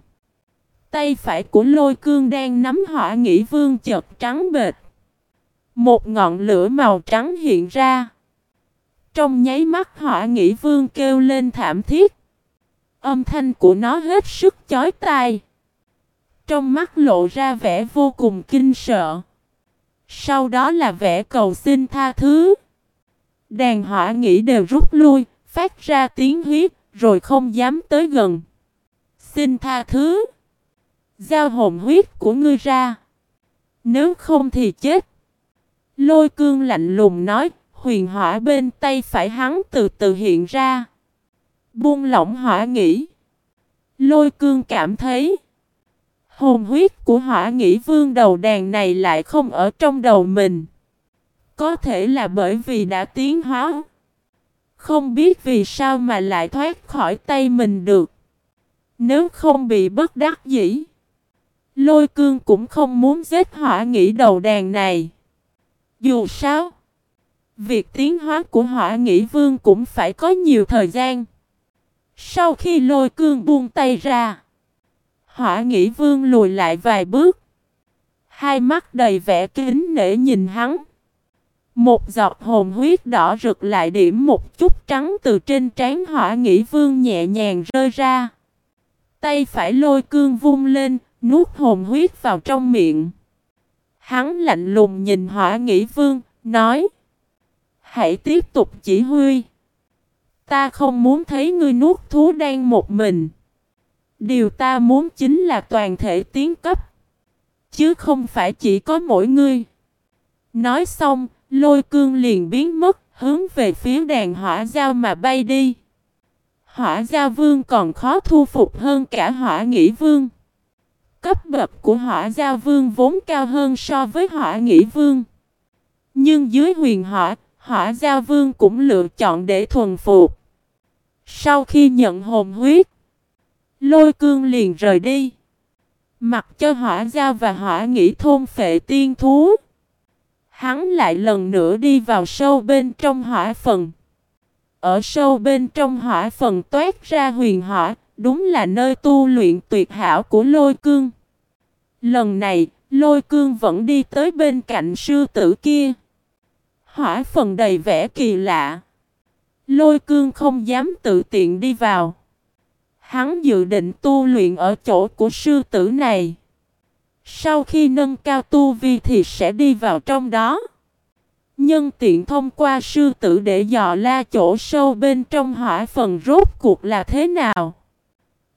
Speaker 1: Tay phải của lôi cương đang nắm hỏa nghị vương chợt trắng bệt. Một ngọn lửa màu trắng hiện ra. Trong nháy mắt hỏa nghĩ vương kêu lên thảm thiết. Âm thanh của nó hết sức chói tai. Trong mắt lộ ra vẻ vô cùng kinh sợ. Sau đó là vẻ cầu xin tha thứ. Đàn hỏa nghĩ đều rút lui, phát ra tiếng huyết, rồi không dám tới gần. Xin tha thứ. Giao hồn huyết của ngươi ra. Nếu không thì chết. Lôi cương lạnh lùng nói, huyền hỏa bên tay phải hắn từ từ hiện ra. Buông lỏng hỏa nghĩ. Lôi cương cảm thấy. Hồn huyết của hỏa nghĩ vương đầu đàn này lại không ở trong đầu mình. Có thể là bởi vì đã tiến hóa. Không biết vì sao mà lại thoát khỏi tay mình được. Nếu không bị bất đắc dĩ. Lôi cương cũng không muốn giết hỏa nghĩ đầu đàn này. Dù sao. Việc tiến hóa của hỏa nghĩ vương cũng phải có nhiều thời gian. Sau khi lôi cương buông tay ra. Hỏa nghĩ vương lùi lại vài bước. Hai mắt đầy vẻ kính nể nhìn hắn. Một giọt hồn huyết đỏ rực lại điểm một chút trắng từ trên trán hỏa nghĩ vương nhẹ nhàng rơi ra. Tay phải lôi cương vung lên, nuốt hồn huyết vào trong miệng. Hắn lạnh lùng nhìn hỏa nghĩ vương, nói Hãy tiếp tục chỉ huy. Ta không muốn thấy ngươi nuốt thú đen một mình. Điều ta muốn chính là toàn thể tiến cấp. Chứ không phải chỉ có mỗi ngươi. Nói xong, lôi cương liền biến mất, hướng về phía đàn hỏa giao mà bay đi. Hỏa giao vương còn khó thu phục hơn cả hỏa nghĩ vương. Cấp bậc của hỏa giao vương vốn cao hơn so với hỏa nghĩ vương. Nhưng dưới huyền hỏa, hỏa giao vương cũng lựa chọn để thuần phục. Sau khi nhận hồn huyết, Lôi cương liền rời đi. Mặc cho hỏa giao và hỏa nghĩ thôn phệ tiên thú. Hắn lại lần nữa đi vào sâu bên trong hỏa phần. Ở sâu bên trong hỏa phần toát ra huyền hỏa, đúng là nơi tu luyện tuyệt hảo của lôi cương. Lần này, lôi cương vẫn đi tới bên cạnh sư tử kia. Hỏa phần đầy vẻ kỳ lạ. Lôi cương không dám tự tiện đi vào. Hắn dự định tu luyện ở chỗ của sư tử này. Sau khi nâng cao tu vi thì sẽ đi vào trong đó. Nhân tiện thông qua sư tử để dò la chỗ sâu bên trong hỏa phần rốt cuộc là thế nào.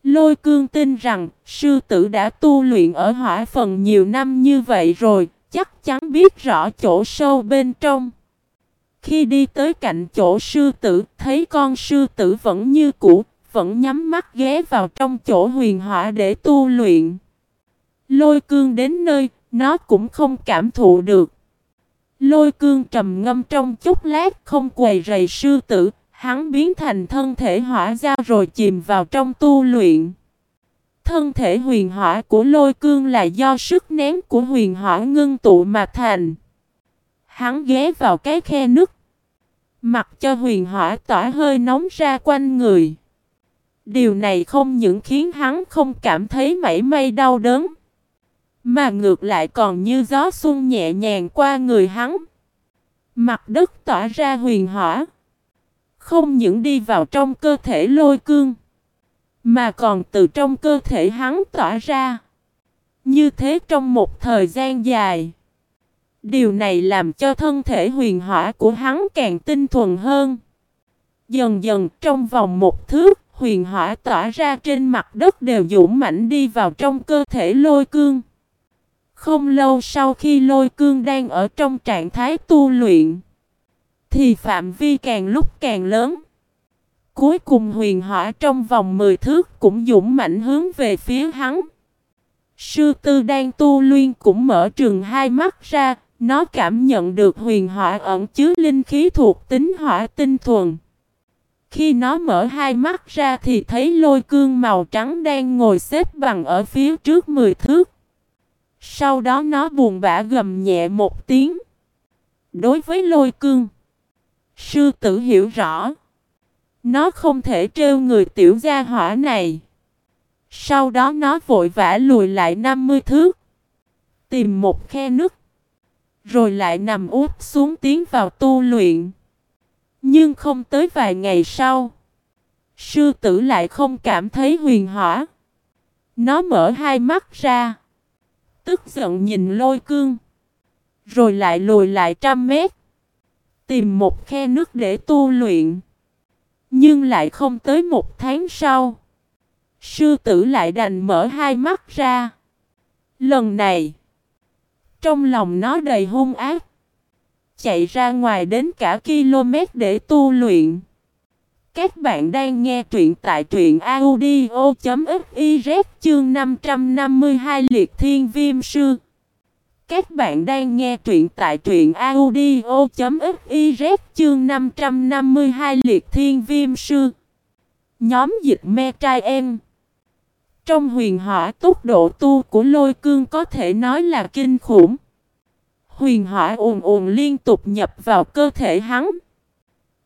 Speaker 1: Lôi cương tin rằng sư tử đã tu luyện ở hỏa phần nhiều năm như vậy rồi, chắc chắn biết rõ chỗ sâu bên trong. Khi đi tới cạnh chỗ sư tử, thấy con sư tử vẫn như cũ, vẫn nhắm mắt ghé vào trong chỗ huyền hỏa để tu luyện. Lôi cương đến nơi, nó cũng không cảm thụ được. Lôi cương trầm ngâm trong chút lát không quầy rầy sư tử, hắn biến thành thân thể hỏa giao rồi chìm vào trong tu luyện. Thân thể huyền hỏa của lôi cương là do sức nén của huyền hỏa ngưng tụ mà thành. Hắn ghé vào cái khe nứt. Mặc cho huyền hỏa tỏa hơi nóng ra quanh người. Điều này không những khiến hắn không cảm thấy mảy may đau đớn. Mà ngược lại còn như gió xuân nhẹ nhàng qua người hắn. Mặt đất tỏa ra huyền hỏa. Không những đi vào trong cơ thể lôi cương. Mà còn từ trong cơ thể hắn tỏa ra. Như thế trong một thời gian dài. Điều này làm cho thân thể huyền hỏa của hắn càng tinh thuần hơn. Dần dần trong vòng một thước, huyền hỏa tỏa ra trên mặt đất đều dũng mãnh đi vào trong cơ thể lôi cương. Không lâu sau khi lôi cương đang ở trong trạng thái tu luyện, thì phạm vi càng lúc càng lớn. Cuối cùng huyền hỏa trong vòng 10 thước cũng dũng mạnh hướng về phía hắn. Sư tư đang tu luyện cũng mở trường hai mắt ra, nó cảm nhận được huyền hỏa ẩn chứa linh khí thuộc tính hỏa tinh thuần. Khi nó mở hai mắt ra thì thấy lôi cương màu trắng đang ngồi xếp bằng ở phía trước 10 thước. Sau đó nó buồn bã gầm nhẹ một tiếng. Đối với lôi cương, sư tử hiểu rõ. Nó không thể trêu người tiểu gia hỏa này. Sau đó nó vội vã lùi lại 50 thước. Tìm một khe nứt. Rồi lại nằm úp xuống tiến vào tu luyện. Nhưng không tới vài ngày sau. Sư tử lại không cảm thấy huyền hỏa. Nó mở hai mắt ra. Tức giận nhìn lôi cương. Rồi lại lùi lại trăm mét. Tìm một khe nước để tu luyện. Nhưng lại không tới một tháng sau. Sư tử lại đành mở hai mắt ra. Lần này. Trong lòng nó đầy hung ác. Chạy ra ngoài đến cả km để tu luyện. Các bạn đang nghe truyện tại truyện audio.fiz chương 552 liệt thiên viêm sư. Các bạn đang nghe truyện tại truyện audio.fiz chương 552 liệt thiên viêm sư. Nhóm dịch me trai em. Trong huyền hỏa tốc độ tu của lôi cương có thể nói là kinh khủng. Huyền hỏa ồn ồn liên tục nhập vào cơ thể hắn.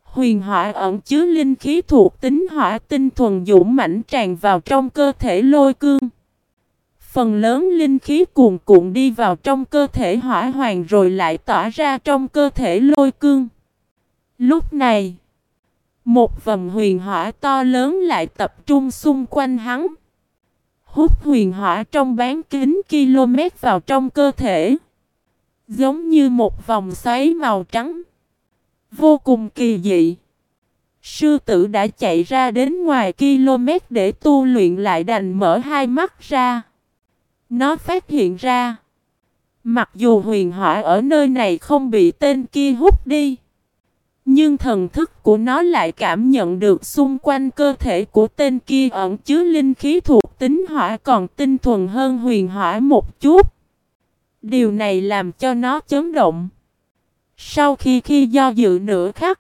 Speaker 1: Huyền hỏa ẩn chứa linh khí thuộc tính hỏa tinh thuần dũng mãnh tràn vào trong cơ thể lôi cương. Phần lớn linh khí cuồn cuộn đi vào trong cơ thể hỏa hoàng rồi lại tỏa ra trong cơ thể lôi cương. Lúc này, một vầng huyền hỏa to lớn lại tập trung xung quanh hắn. Hút huyền hỏa trong bán kính km vào trong cơ thể. Giống như một vòng xoáy màu trắng. Vô cùng kỳ dị. Sư tử đã chạy ra đến ngoài km để tu luyện lại đành mở hai mắt ra. Nó phát hiện ra. Mặc dù huyền hỏa ở nơi này không bị tên kia hút đi. Nhưng thần thức của nó lại cảm nhận được xung quanh cơ thể của tên kia ẩn chứa linh khí thuộc tính hỏa còn tinh thuần hơn huyền hỏa một chút. Điều này làm cho nó chấn động. Sau khi khi do dự nửa khắc,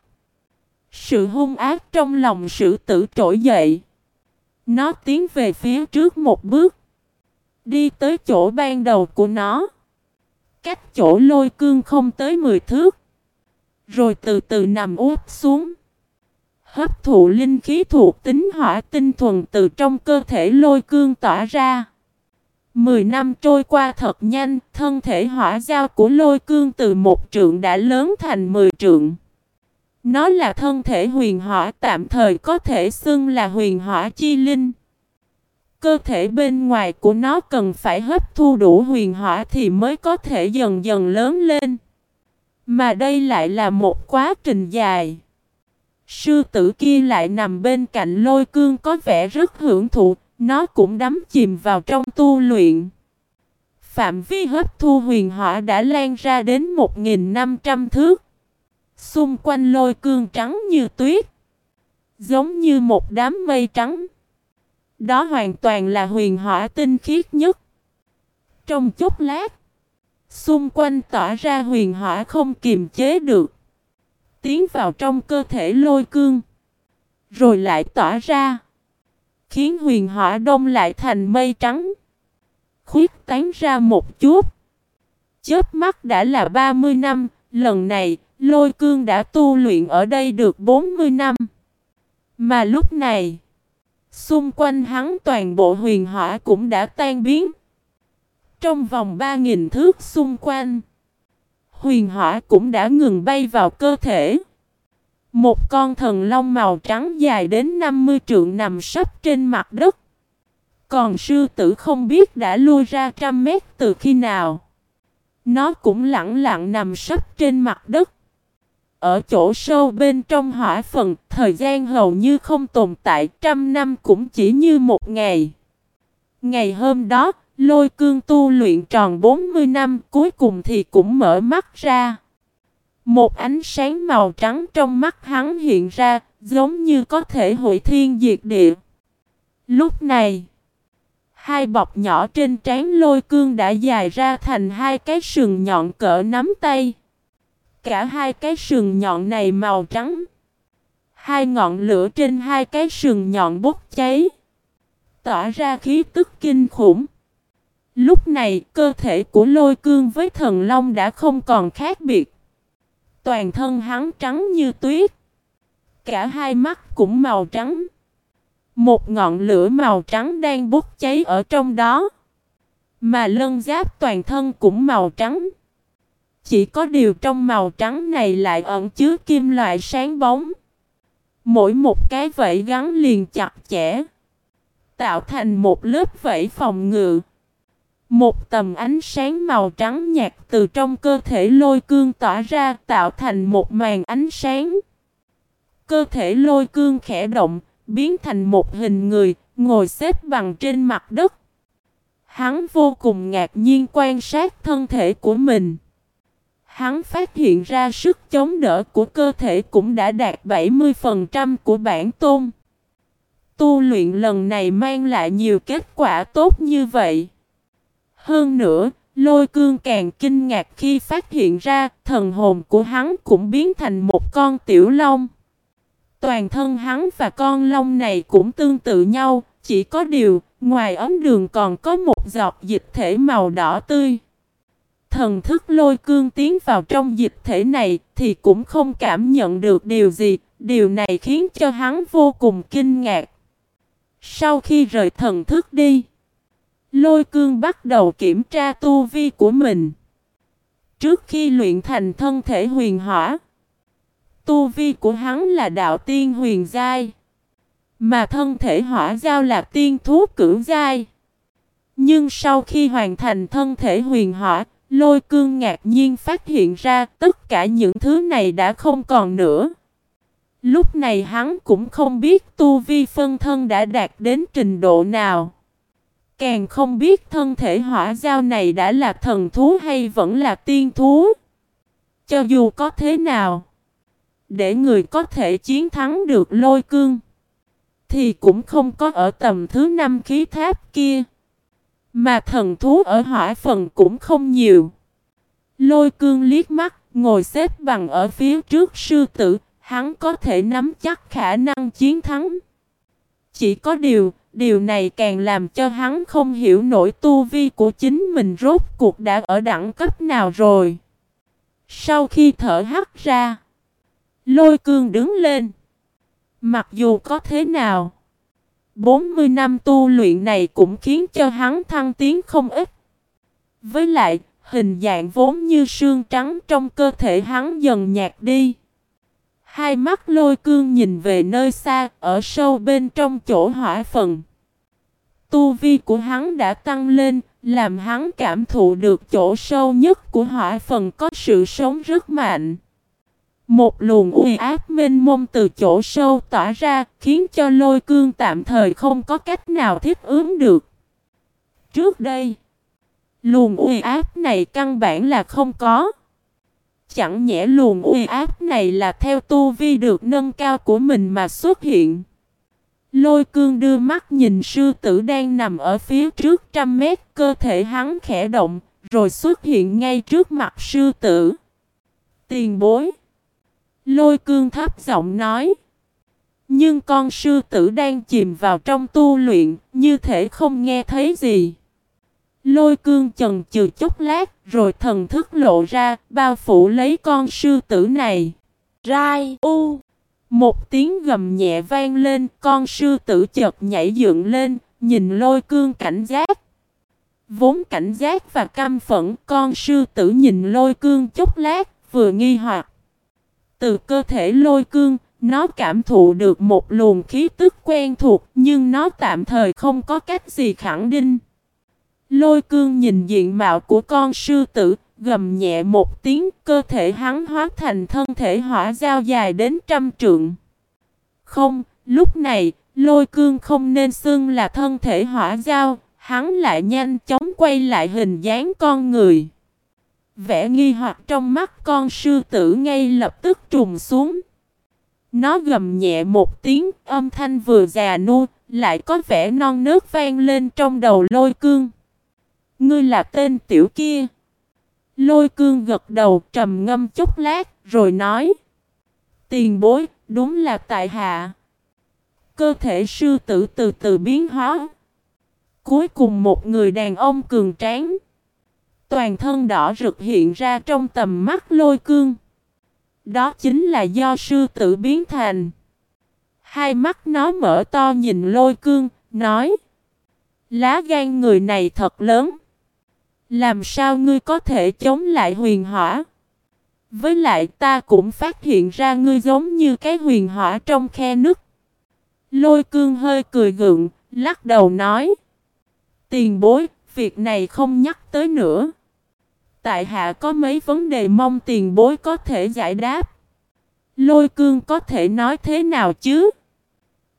Speaker 1: sự hung ác trong lòng sử tử trỗi dậy. Nó tiến về phía trước một bước. Đi tới chỗ ban đầu của nó. Cách chỗ lôi cương không tới 10 thước. Rồi từ từ nằm úp xuống. Hấp thụ linh khí thuộc tính hỏa tinh thuần từ trong cơ thể lôi cương tỏa ra. Mười năm trôi qua thật nhanh, thân thể hỏa giao của lôi cương từ một trượng đã lớn thành mười trượng. Nó là thân thể huyền hỏa tạm thời có thể xưng là huyền hỏa chi linh. Cơ thể bên ngoài của nó cần phải hấp thu đủ huyền hỏa thì mới có thể dần dần lớn lên. Mà đây lại là một quá trình dài. Sư tử kia lại nằm bên cạnh lôi cương có vẻ rất hưởng thụ, nó cũng đắm chìm vào trong tu luyện. Phạm vi hấp thu huyền hỏa đã lan ra đến 1.500 thước. Xung quanh lôi cương trắng như tuyết. Giống như một đám mây trắng. Đó hoàn toàn là huyền hỏa tinh khiết nhất. Trong chốc lát, xung quanh tỏa ra huyền hỏa không kiềm chế được. Tiến vào trong cơ thể lôi cương. Rồi lại tỏa ra. Khiến huyền hỏa đông lại thành mây trắng. Khuyết tán ra một chút. Chớp mắt đã là 30 năm, lần này, lôi cương đã tu luyện ở đây được 40 năm. Mà lúc này, xung quanh hắn toàn bộ huyền hỏa cũng đã tan biến. Trong vòng 3.000 thước xung quanh, huyền hỏa cũng đã ngừng bay vào cơ thể. Một con thần long màu trắng dài đến 50 trượng nằm sấp trên mặt đất. Còn sư tử không biết đã lui ra trăm mét từ khi nào. Nó cũng lặng lặng nằm sấp trên mặt đất. Ở chỗ sâu bên trong hỏa phần, thời gian hầu như không tồn tại, trăm năm cũng chỉ như một ngày. Ngày hôm đó, lôi cương tu luyện tròn 40 năm, cuối cùng thì cũng mở mắt ra. Một ánh sáng màu trắng trong mắt hắn hiện ra, giống như có thể hủy thiên diệt địa. Lúc này, hai bọc nhỏ trên trán lôi cương đã dài ra thành hai cái sừng nhọn cỡ nắm tay. Cả hai cái sừng nhọn này màu trắng. Hai ngọn lửa trên hai cái sừng nhọn bốc cháy. Tỏa ra khí tức kinh khủng. Lúc này, cơ thể của lôi cương với thần long đã không còn khác biệt. Toàn thân hắn trắng như tuyết. Cả hai mắt cũng màu trắng. Một ngọn lửa màu trắng đang bốc cháy ở trong đó. Mà lân giáp toàn thân cũng màu trắng. Chỉ có điều trong màu trắng này lại ẩn chứa kim loại sáng bóng. Mỗi một cái vẫy gắn liền chặt chẽ. Tạo thành một lớp vẫy phòng ngự. Một tầm ánh sáng màu trắng nhạt từ trong cơ thể lôi cương tỏa ra tạo thành một màn ánh sáng. Cơ thể lôi cương khẽ động, biến thành một hình người, ngồi xếp bằng trên mặt đất. Hắn vô cùng ngạc nhiên quan sát thân thể của mình. Hắn phát hiện ra sức chống đỡ của cơ thể cũng đã đạt 70% của bản tôn. Tu luyện lần này mang lại nhiều kết quả tốt như vậy. Hơn nữa, lôi cương càng kinh ngạc khi phát hiện ra thần hồn của hắn cũng biến thành một con tiểu long. Toàn thân hắn và con long này cũng tương tự nhau, chỉ có điều, ngoài ấm đường còn có một giọt dịch thể màu đỏ tươi. Thần thức lôi cương tiến vào trong dịch thể này thì cũng không cảm nhận được điều gì, điều này khiến cho hắn vô cùng kinh ngạc. Sau khi rời thần thức đi, lôi cương bắt đầu kiểm tra tu vi của mình. Trước khi luyện thành thân thể huyền hỏa, tu vi của hắn là đạo tiên huyền giai, mà thân thể hỏa giao là tiên thú cửu giai. Nhưng sau khi hoàn thành thân thể huyền hỏa, Lôi cương ngạc nhiên phát hiện ra tất cả những thứ này đã không còn nữa. Lúc này hắn cũng không biết tu vi phân thân đã đạt đến trình độ nào. Càng không biết thân thể hỏa giao này đã là thần thú hay vẫn là tiên thú. Cho dù có thế nào, để người có thể chiến thắng được lôi cương, thì cũng không có ở tầm thứ năm khí tháp kia. Mà thần thú ở hỏa phần cũng không nhiều. Lôi cương liếc mắt, ngồi xếp bằng ở phía trước sư tử, hắn có thể nắm chắc khả năng chiến thắng. Chỉ có điều, điều này càng làm cho hắn không hiểu nổi tu vi của chính mình rốt cuộc đã ở đẳng cấp nào rồi. Sau khi thở hắt ra, lôi cương đứng lên. Mặc dù có thế nào, 40 năm tu luyện này cũng khiến cho hắn thăng tiến không ít. Với lại, hình dạng vốn như xương trắng trong cơ thể hắn dần nhạt đi. Hai mắt lôi cương nhìn về nơi xa, ở sâu bên trong chỗ hỏa phần. Tu vi của hắn đã tăng lên, làm hắn cảm thụ được chỗ sâu nhất của hỏa phần có sự sống rất mạnh. Một luồng uy áp mênh mông từ chỗ sâu tỏa ra, khiến cho lôi cương tạm thời không có cách nào thiết ứng được. Trước đây, luồng uy áp này căn bản là không có. Chẳng nhẽ luồng uy áp này là theo tu vi được nâng cao của mình mà xuất hiện. Lôi cương đưa mắt nhìn sư tử đang nằm ở phía trước trăm mét, cơ thể hắn khẽ động, rồi xuất hiện ngay trước mặt sư tử. Tiền bối. Lôi cương thấp giọng nói. Nhưng con sư tử đang chìm vào trong tu luyện, như thể không nghe thấy gì. Lôi cương chần chừ chốc lát, rồi thần thức lộ ra, bao phủ lấy con sư tử này.
Speaker 2: Rai U
Speaker 1: Một tiếng gầm nhẹ vang lên, con sư tử chợt nhảy dựng lên, nhìn lôi cương cảnh giác. Vốn cảnh giác và căm phẫn, con sư tử nhìn lôi cương chốc lát, vừa nghi hoặc. Từ cơ thể lôi cương, nó cảm thụ được một luồng khí tức quen thuộc, nhưng nó tạm thời không có cách gì khẳng định. Lôi cương nhìn diện mạo của con sư tử, gầm nhẹ một tiếng, cơ thể hắn hóa thành thân thể hỏa giao dài đến trăm trượng. Không, lúc này, lôi cương không nên xưng là thân thể hỏa giao, hắn lại nhanh chóng quay lại hình dáng con người. Vẻ nghi hoặc trong mắt con sư tử ngay lập tức trùng xuống. Nó gầm nhẹ một tiếng, âm thanh vừa già nua, lại có vẻ non nước vang lên trong đầu lôi cương. Ngươi là tên tiểu kia. Lôi cương gật đầu trầm ngâm chút lát, rồi nói. Tiền bối, đúng là tại hạ. Cơ thể sư tử từ từ biến hóa. Cuối cùng một người đàn ông cường tráng. Toàn thân đỏ rực hiện ra trong tầm mắt lôi cương. Đó chính là do sư tử biến thành. Hai mắt nó mở to nhìn lôi cương, nói. Lá gan người này thật lớn. Làm sao ngươi có thể chống lại huyền hỏa? Với lại ta cũng phát hiện ra ngươi giống như cái huyền hỏa trong khe nứt. Lôi cương hơi cười gượng, lắc đầu nói. Tiền bối, việc này không nhắc tới nữa. Tại hạ có mấy vấn đề mong tiền bối có thể giải đáp. Lôi cương có thể nói thế nào chứ?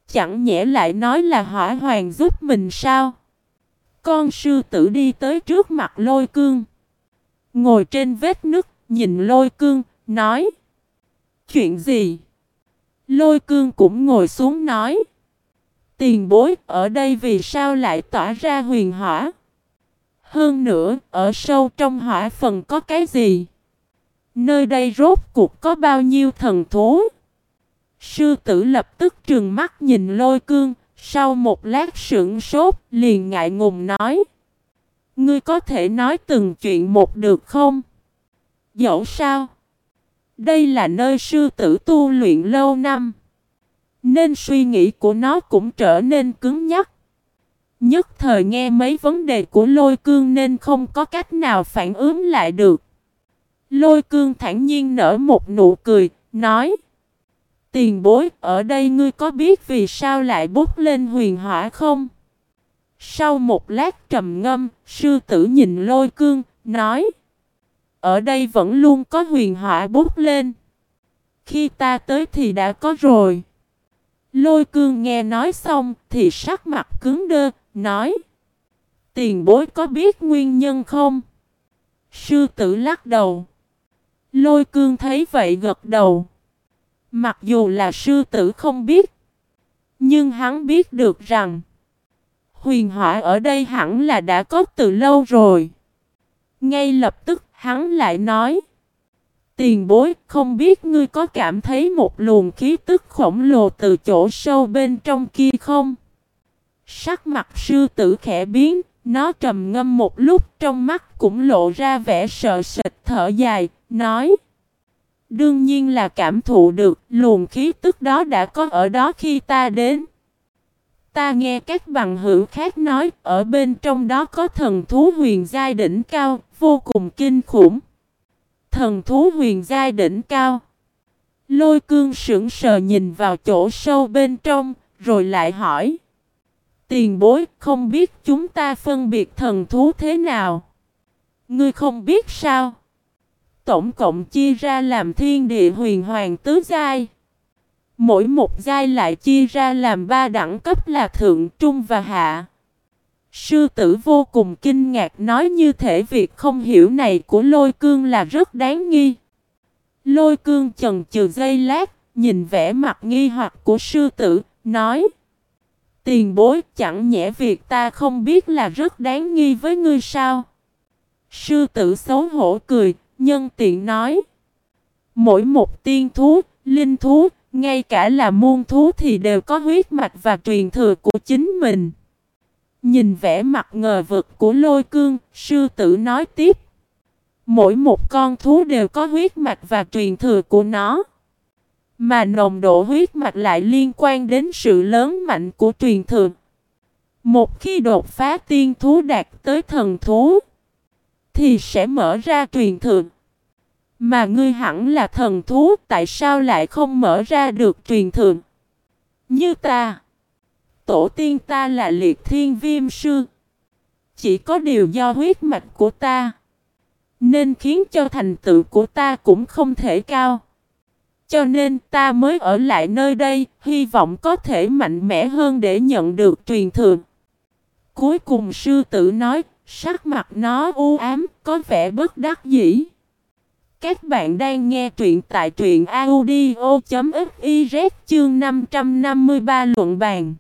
Speaker 1: Chẳng nhẽ lại nói là hỏa hoàng giúp mình sao? Con sư tử đi tới trước mặt lôi cương. Ngồi trên vết nứt, nhìn lôi cương, nói. Chuyện gì? Lôi cương cũng ngồi xuống nói. Tiền bối ở đây vì sao lại tỏa ra huyền hỏa? Hơn nữa, ở sâu trong hỏa phần có cái gì? Nơi đây rốt cuộc có bao nhiêu thần thú? Sư tử lập tức trừng mắt nhìn lôi cương, sau một lát sững sốt, liền ngại ngùng nói. Ngươi có thể nói từng chuyện một được không? Dẫu sao? Đây là nơi sư tử tu luyện lâu năm. Nên suy nghĩ của nó cũng trở nên cứng nhắc. Nhất thời nghe mấy vấn đề của lôi cương nên không có cách nào phản ứng lại được. Lôi cương thản nhiên nở một nụ cười, nói Tiền bối, ở đây ngươi có biết vì sao lại bút lên huyền hỏa không? Sau một lát trầm ngâm, sư tử nhìn lôi cương, nói Ở đây vẫn luôn có huyền hỏa bút lên. Khi ta tới thì đã có rồi. Lôi cương nghe nói xong thì sắc mặt cứng đơ, nói Tiền bối có biết nguyên nhân không? Sư tử lắc đầu. Lôi cương thấy vậy gật đầu. Mặc dù là sư tử không biết. Nhưng hắn biết được rằng. Huyền hỏa ở đây hẳn là đã có từ lâu rồi. Ngay lập tức hắn lại nói. Tiền bối không biết ngươi có cảm thấy một luồng khí tức khổng lồ từ chỗ sâu bên trong kia không? Sắc mặt sư tử khẽ biến, nó trầm ngâm một lúc trong mắt cũng lộ ra vẻ sợ sệt thở dài, nói Đương nhiên là cảm thụ được luồng khí tức đó đã có ở đó khi ta đến. Ta nghe các bằng hữu khác nói ở bên trong đó có thần thú huyền giai đỉnh cao, vô cùng kinh khủng. Thần thú huyền giai đỉnh cao. Lôi cương sững sờ nhìn vào chỗ sâu bên trong, rồi lại hỏi. Tiền bối không biết chúng ta phân biệt thần thú thế nào. Ngươi không biết sao? Tổng cộng chia ra làm thiên địa huyền hoàng tứ giai. Mỗi một giai lại chia ra làm ba đẳng cấp là thượng, trung và hạ. Sư tử vô cùng kinh ngạc nói như thể việc không hiểu này của lôi cương là rất đáng nghi. Lôi cương chần chừ giây lát, nhìn vẻ mặt nghi hoặc của sư tử, nói Tiền bối chẳng nhẽ việc ta không biết là rất đáng nghi với ngươi sao? Sư tử xấu hổ cười, nhân tiện nói Mỗi một tiên thú, linh thú, ngay cả là muôn thú thì đều có huyết mạch và truyền thừa của chính mình. Nhìn vẻ mặt ngờ vực của lôi cương, sư tử nói tiếp. Mỗi một con thú đều có huyết mạch và truyền thừa của nó. Mà nồng độ huyết mạch lại liên quan đến sự lớn mạnh của truyền thừa. Một khi đột phá tiên thú đạt tới thần thú, thì sẽ mở ra truyền thừa. Mà ngươi hẳn là thần thú, tại sao lại không mở ra được truyền thượng Như ta, tổ tiên ta là liệt thiên viêm sư. Chỉ có điều do huyết mạch của ta, nên khiến cho thành tựu của ta cũng không thể cao. Cho nên ta mới ở lại nơi đây, hy vọng có thể mạnh mẽ hơn để nhận được truyền thượng. Cuối cùng sư tử nói, sắc mặt nó u ám, có vẻ bất đắc dĩ. Các bạn đang nghe truyện tại truyện audio.fiz chương 553 luận bàn.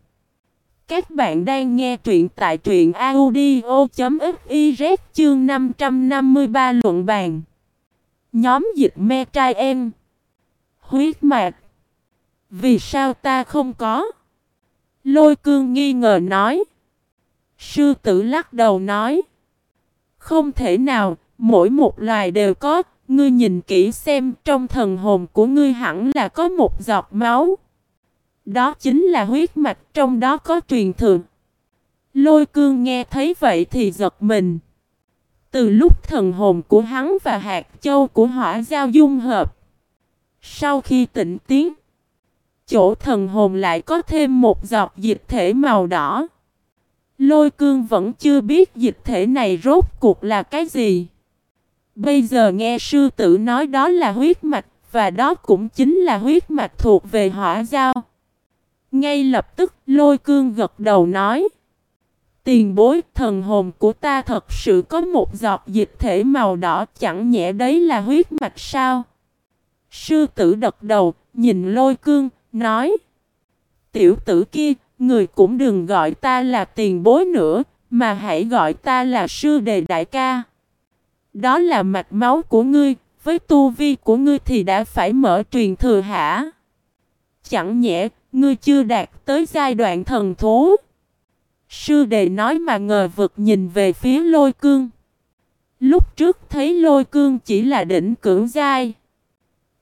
Speaker 1: Các bạn đang nghe truyện tại truyện audio.fiz chương 553 luận bàn. Nhóm dịch me trai em. Huyết mạch. Vì sao ta không có? Lôi cương nghi ngờ nói. Sư tử lắc đầu nói. Không thể nào, mỗi một loài đều có, Ngươi nhìn kỹ xem trong thần hồn của ngươi hẳn là có một giọt máu. Đó chính là huyết mạch trong đó có truyền thừa. Lôi cương nghe thấy vậy thì giật mình. Từ lúc thần hồn của hắn và hạt châu của hỏa giao dung hợp. Sau khi tỉnh tiến, chỗ thần hồn lại có thêm một giọt dịch thể màu đỏ. Lôi cương vẫn chưa biết dịch thể này rốt cuộc là cái gì. Bây giờ nghe sư tử nói đó là huyết mạch, và đó cũng chính là huyết mạch thuộc về hỏa giao. Ngay lập tức lôi cương gật đầu nói. Tiền bối thần hồn của ta thật sự có một giọt dịch thể màu đỏ chẳng nhẽ đấy là huyết mạch sao? Sư tử đật đầu, nhìn lôi cương, nói. Tiểu tử kia, người cũng đừng gọi ta là tiền bối nữa, mà hãy gọi ta là sư đề đại ca. Đó là mạch máu của ngươi, với tu vi của ngươi thì đã phải mở truyền thừa hả? Chẳng nhẽ, ngươi chưa đạt tới giai đoạn thần thú. Sư đề nói mà ngờ vực nhìn về phía lôi cương. Lúc trước thấy lôi cương chỉ là đỉnh cưỡng giai.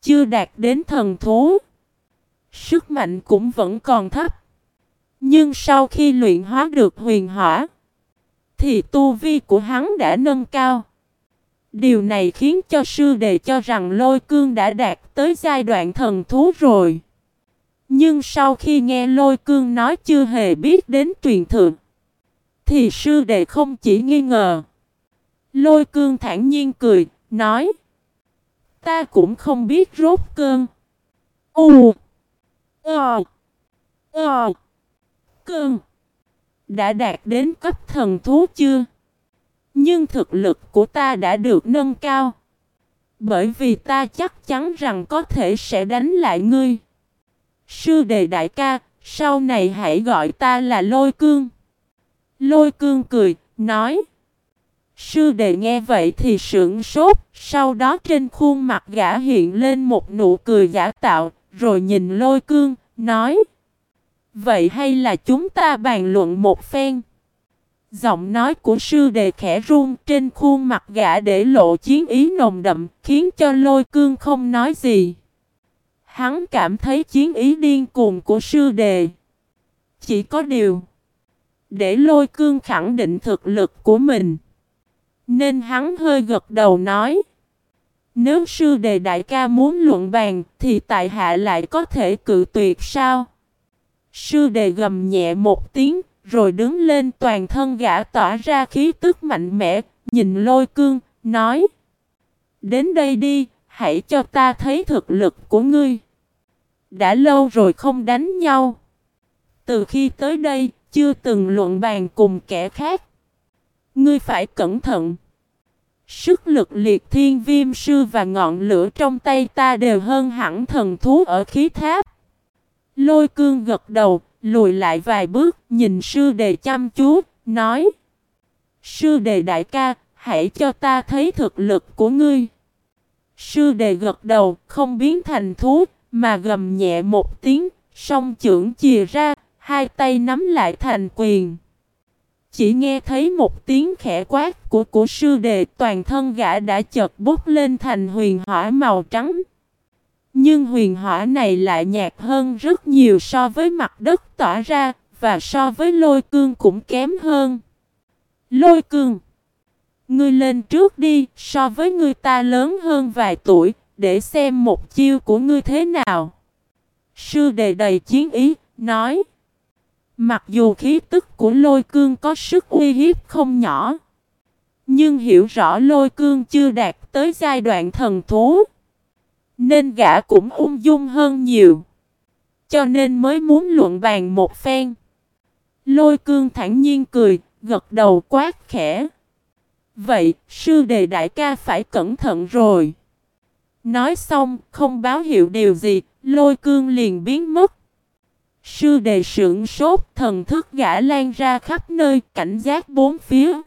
Speaker 1: Chưa đạt đến thần thú. Sức mạnh cũng vẫn còn thấp. Nhưng sau khi luyện hóa được huyền hỏa, thì tu vi của hắn đã nâng cao. Điều này khiến cho sư đề cho rằng lôi cương đã đạt tới giai đoạn thần thú rồi. Nhưng sau khi nghe lôi cương nói chưa hề biết đến truyền thượng, thì sư đệ không chỉ nghi ngờ. Lôi cương thản nhiên cười, nói Ta cũng không biết rốt cơn. U Ờ Ờ Cơn Đã đạt đến cấp thần thú chưa? Nhưng thực lực của ta đã được nâng cao. Bởi vì ta chắc chắn rằng có thể sẽ đánh lại ngươi. Sư đề đại ca, sau này hãy gọi ta là lôi cương. Lôi cương cười, nói. Sư đề nghe vậy thì sững sốt, sau đó trên khuôn mặt gã hiện lên một nụ cười giả tạo, rồi nhìn lôi cương, nói. Vậy hay là chúng ta bàn luận một phen? Giọng nói của sư đề khẽ run trên khuôn mặt gã để lộ chiến ý nồng đậm, khiến cho lôi cương không nói gì. Hắn cảm thấy chiến ý điên cuồng của sư đề. Chỉ có điều, để lôi cương khẳng định thực lực của mình. Nên hắn hơi gật đầu nói. Nếu sư đề đại ca muốn luận bàn thì tại hạ lại có thể cự tuyệt sao? Sư đề gầm nhẹ một tiếng rồi đứng lên toàn thân gã tỏa ra khí tức mạnh mẽ, nhìn lôi cương, nói Đến đây đi, hãy cho ta thấy thực lực của ngươi. Đã lâu rồi không đánh nhau. Từ khi tới đây, chưa từng luận bàn cùng kẻ khác. Ngươi phải cẩn thận. Sức lực liệt thiên viêm sư và ngọn lửa trong tay ta đều hơn hẳn thần thú ở khí tháp. Lôi cương gật đầu, lùi lại vài bước, nhìn sư đề chăm chú, nói Sư đề đại ca, hãy cho ta thấy thực lực của ngươi. Sư đề gật đầu, không biến thành thú, mà gầm nhẹ một tiếng, song trưởng chìa ra, hai tay nắm lại thành quyền. Chỉ nghe thấy một tiếng khẽ quát của của sư đề toàn thân gã đã chợt bút lên thành huyền hỏa màu trắng. Nhưng huyền hỏa này lại nhạt hơn rất nhiều so với mặt đất tỏa ra, và so với lôi cương cũng kém hơn. Lôi cương Ngươi lên trước đi, so với ngươi ta lớn hơn vài tuổi, để xem một chiêu của ngươi thế nào. Sư đề đầy chiến ý, nói. Mặc dù khí tức của lôi cương có sức uy hiếp không nhỏ. Nhưng hiểu rõ lôi cương chưa đạt tới giai đoạn thần thú. Nên gã cũng ung dung hơn nhiều. Cho nên mới muốn luận bàn một phen. Lôi cương thản nhiên cười, gật đầu quát khẽ. Vậy, sư đề đại ca phải cẩn thận rồi. Nói xong, không báo hiệu điều gì, lôi cương liền biến mất. Sư đề sưởng sốt, thần thức gã lan ra khắp nơi, cảnh giác bốn phía.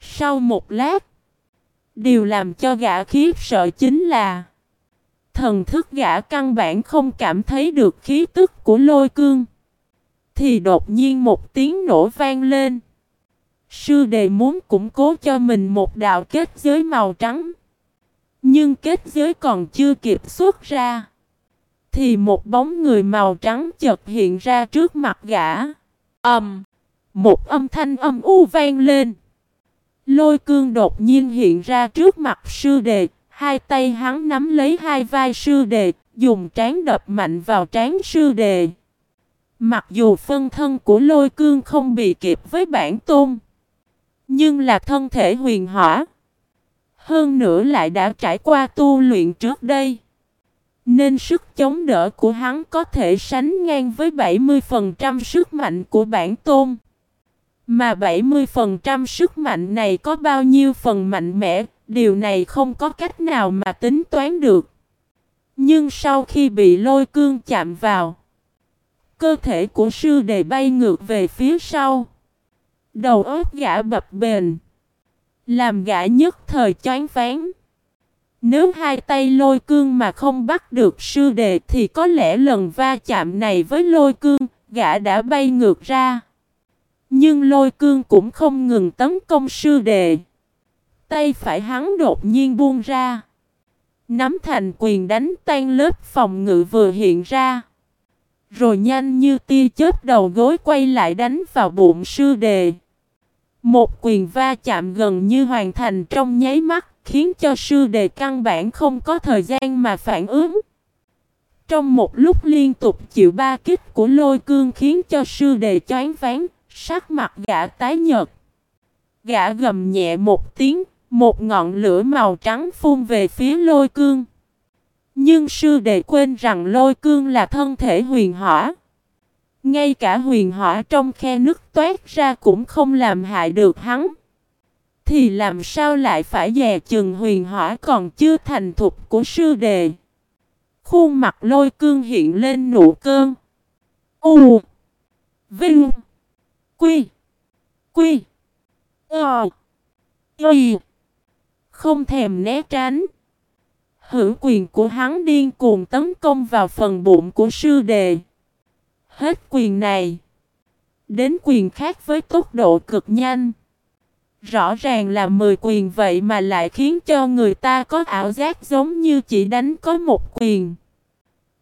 Speaker 1: Sau một lát, điều làm cho gã khiếp sợ chính là thần thức gã căn bản không cảm thấy được khí tức của lôi cương. Thì đột nhiên một tiếng nổ vang lên. Sư đề muốn củng cố cho mình một đạo kết giới màu trắng. Nhưng kết giới còn chưa kịp xuất ra. Thì một bóng người màu trắng chợt hiện ra trước mặt gã. Ầm. một âm thanh âm u vang lên. Lôi cương đột nhiên hiện ra trước mặt sư đề. Hai tay hắn nắm lấy hai vai sư đệ Dùng trán đập mạnh vào trán sư đệ Mặc dù phân thân của lôi cương không bị kịp với bản tôn. Nhưng là thân thể huyền hỏa. Hơn nữa lại đã trải qua tu luyện trước đây. Nên sức chống đỡ của hắn có thể sánh ngang với 70% sức mạnh của bản tôn. Mà 70% sức mạnh này có bao nhiêu phần mạnh mẽ, điều này không có cách nào mà tính toán được. Nhưng sau khi bị lôi cương chạm vào, cơ thể của sư đề bay ngược về phía sau. Đầu óc gã bập bền. Làm gã nhất thời choáng váng. Nếu hai tay lôi cương mà không bắt được sư đề thì có lẽ lần va chạm này với lôi cương, gã đã bay ngược ra. Nhưng lôi cương cũng không ngừng tấn công sư đề. Tay phải hắn đột nhiên buông ra. Nắm thành quyền đánh tan lớp phòng ngự vừa hiện ra. Rồi nhanh như tia chớp đầu gối quay lại đánh vào bụng sư đề. Một quyền va chạm gần như hoàn thành trong nháy mắt, khiến cho sư đề căn bản không có thời gian mà phản ứng. Trong một lúc liên tục chịu ba kích của lôi cương khiến cho sư đề choáng váng, sắc mặt gã tái nhợt. Gã gầm nhẹ một tiếng, một ngọn lửa màu trắng phun về phía lôi cương. Nhưng sư đệ quên rằng lôi cương là thân thể huyền hỏa. Ngay cả huyền hỏa trong khe nước toát ra cũng không làm hại được hắn. Thì làm sao lại phải dè chừng huyền hỏa còn chưa thành thục của sư đề. Khuôn mặt lôi cương hiện lên nụ cơn. U, Vinh, Quy Quy Ờ Y không thèm né tránh. Hữu quyền của hắn điên cuồng tấn công vào phần bụng của sư đề. Hết quyền này. Đến quyền khác với tốc độ cực nhanh. Rõ ràng là 10 quyền vậy mà lại khiến cho người ta có ảo giác giống như chỉ đánh có một quyền.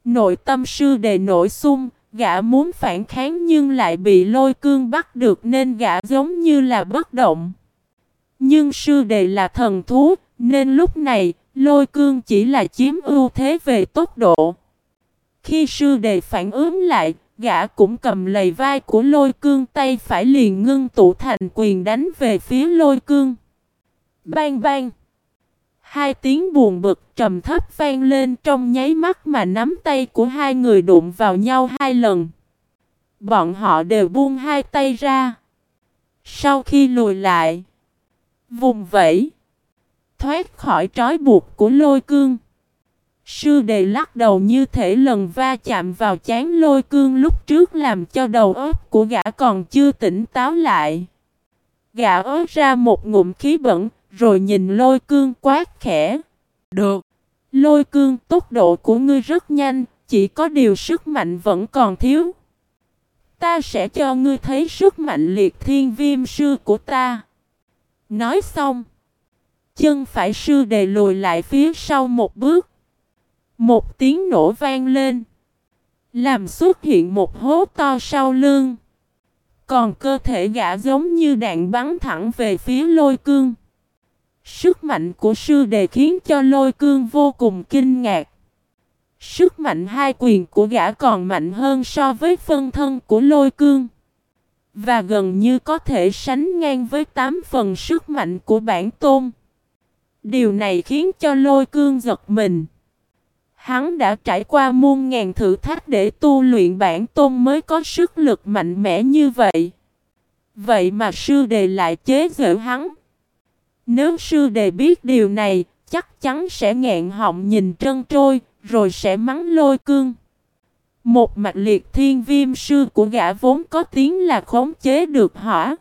Speaker 1: Nội tâm sư đề nổi sung, gã muốn phản kháng nhưng lại bị lôi cương bắt được nên gã giống như là bất động. Nhưng sư đệ là thần thú, nên lúc này, lôi cương chỉ là chiếm ưu thế về tốc độ. Khi sư đệ phản ứng lại, Gã cũng cầm lầy vai của lôi cương tay phải liền ngưng tụ thành quyền đánh về phía lôi cương. Bang bang. Hai tiếng buồn bực trầm thấp vang lên trong nháy mắt mà nắm tay của hai người đụng vào nhau hai lần. Bọn họ đều buông hai tay ra. Sau khi lùi lại, vùng vẫy, thoát khỏi trói buộc của lôi cương. Sư đề lắc đầu như thể lần va chạm vào chán lôi cương lúc trước làm cho đầu óc của gã còn chưa tỉnh táo lại. Gã ớt ra một ngụm khí bẩn, rồi nhìn lôi cương quát khẽ.
Speaker 2: Được.
Speaker 1: Lôi cương tốc độ của ngươi rất nhanh, chỉ có điều sức mạnh vẫn còn thiếu. Ta sẽ cho ngươi thấy sức mạnh liệt thiên viêm sư của ta. Nói xong. Chân phải sư đề lùi lại phía sau một bước. Một tiếng nổ vang lên. Làm xuất hiện một hố to sau lưng. Còn cơ thể gã giống như đạn bắn thẳng về phía lôi cương. Sức mạnh của sư đề khiến cho lôi cương vô cùng kinh ngạc. Sức mạnh hai quyền của gã còn mạnh hơn so với phân thân của lôi cương. Và gần như có thể sánh ngang với tám phần sức mạnh của bản tôn. Điều này khiến cho lôi cương giật mình. Hắn đã trải qua muôn ngàn thử thách để tu luyện bản tôn mới có sức lực mạnh mẽ như vậy. Vậy mà sư đề lại chế giễu hắn. Nếu sư đề biết điều này, chắc chắn sẽ ngẹn họng nhìn trân trôi, rồi sẽ mắng lôi cương. Một mạch liệt thiên viêm sư của gã vốn có tiếng là khống chế được hỏa.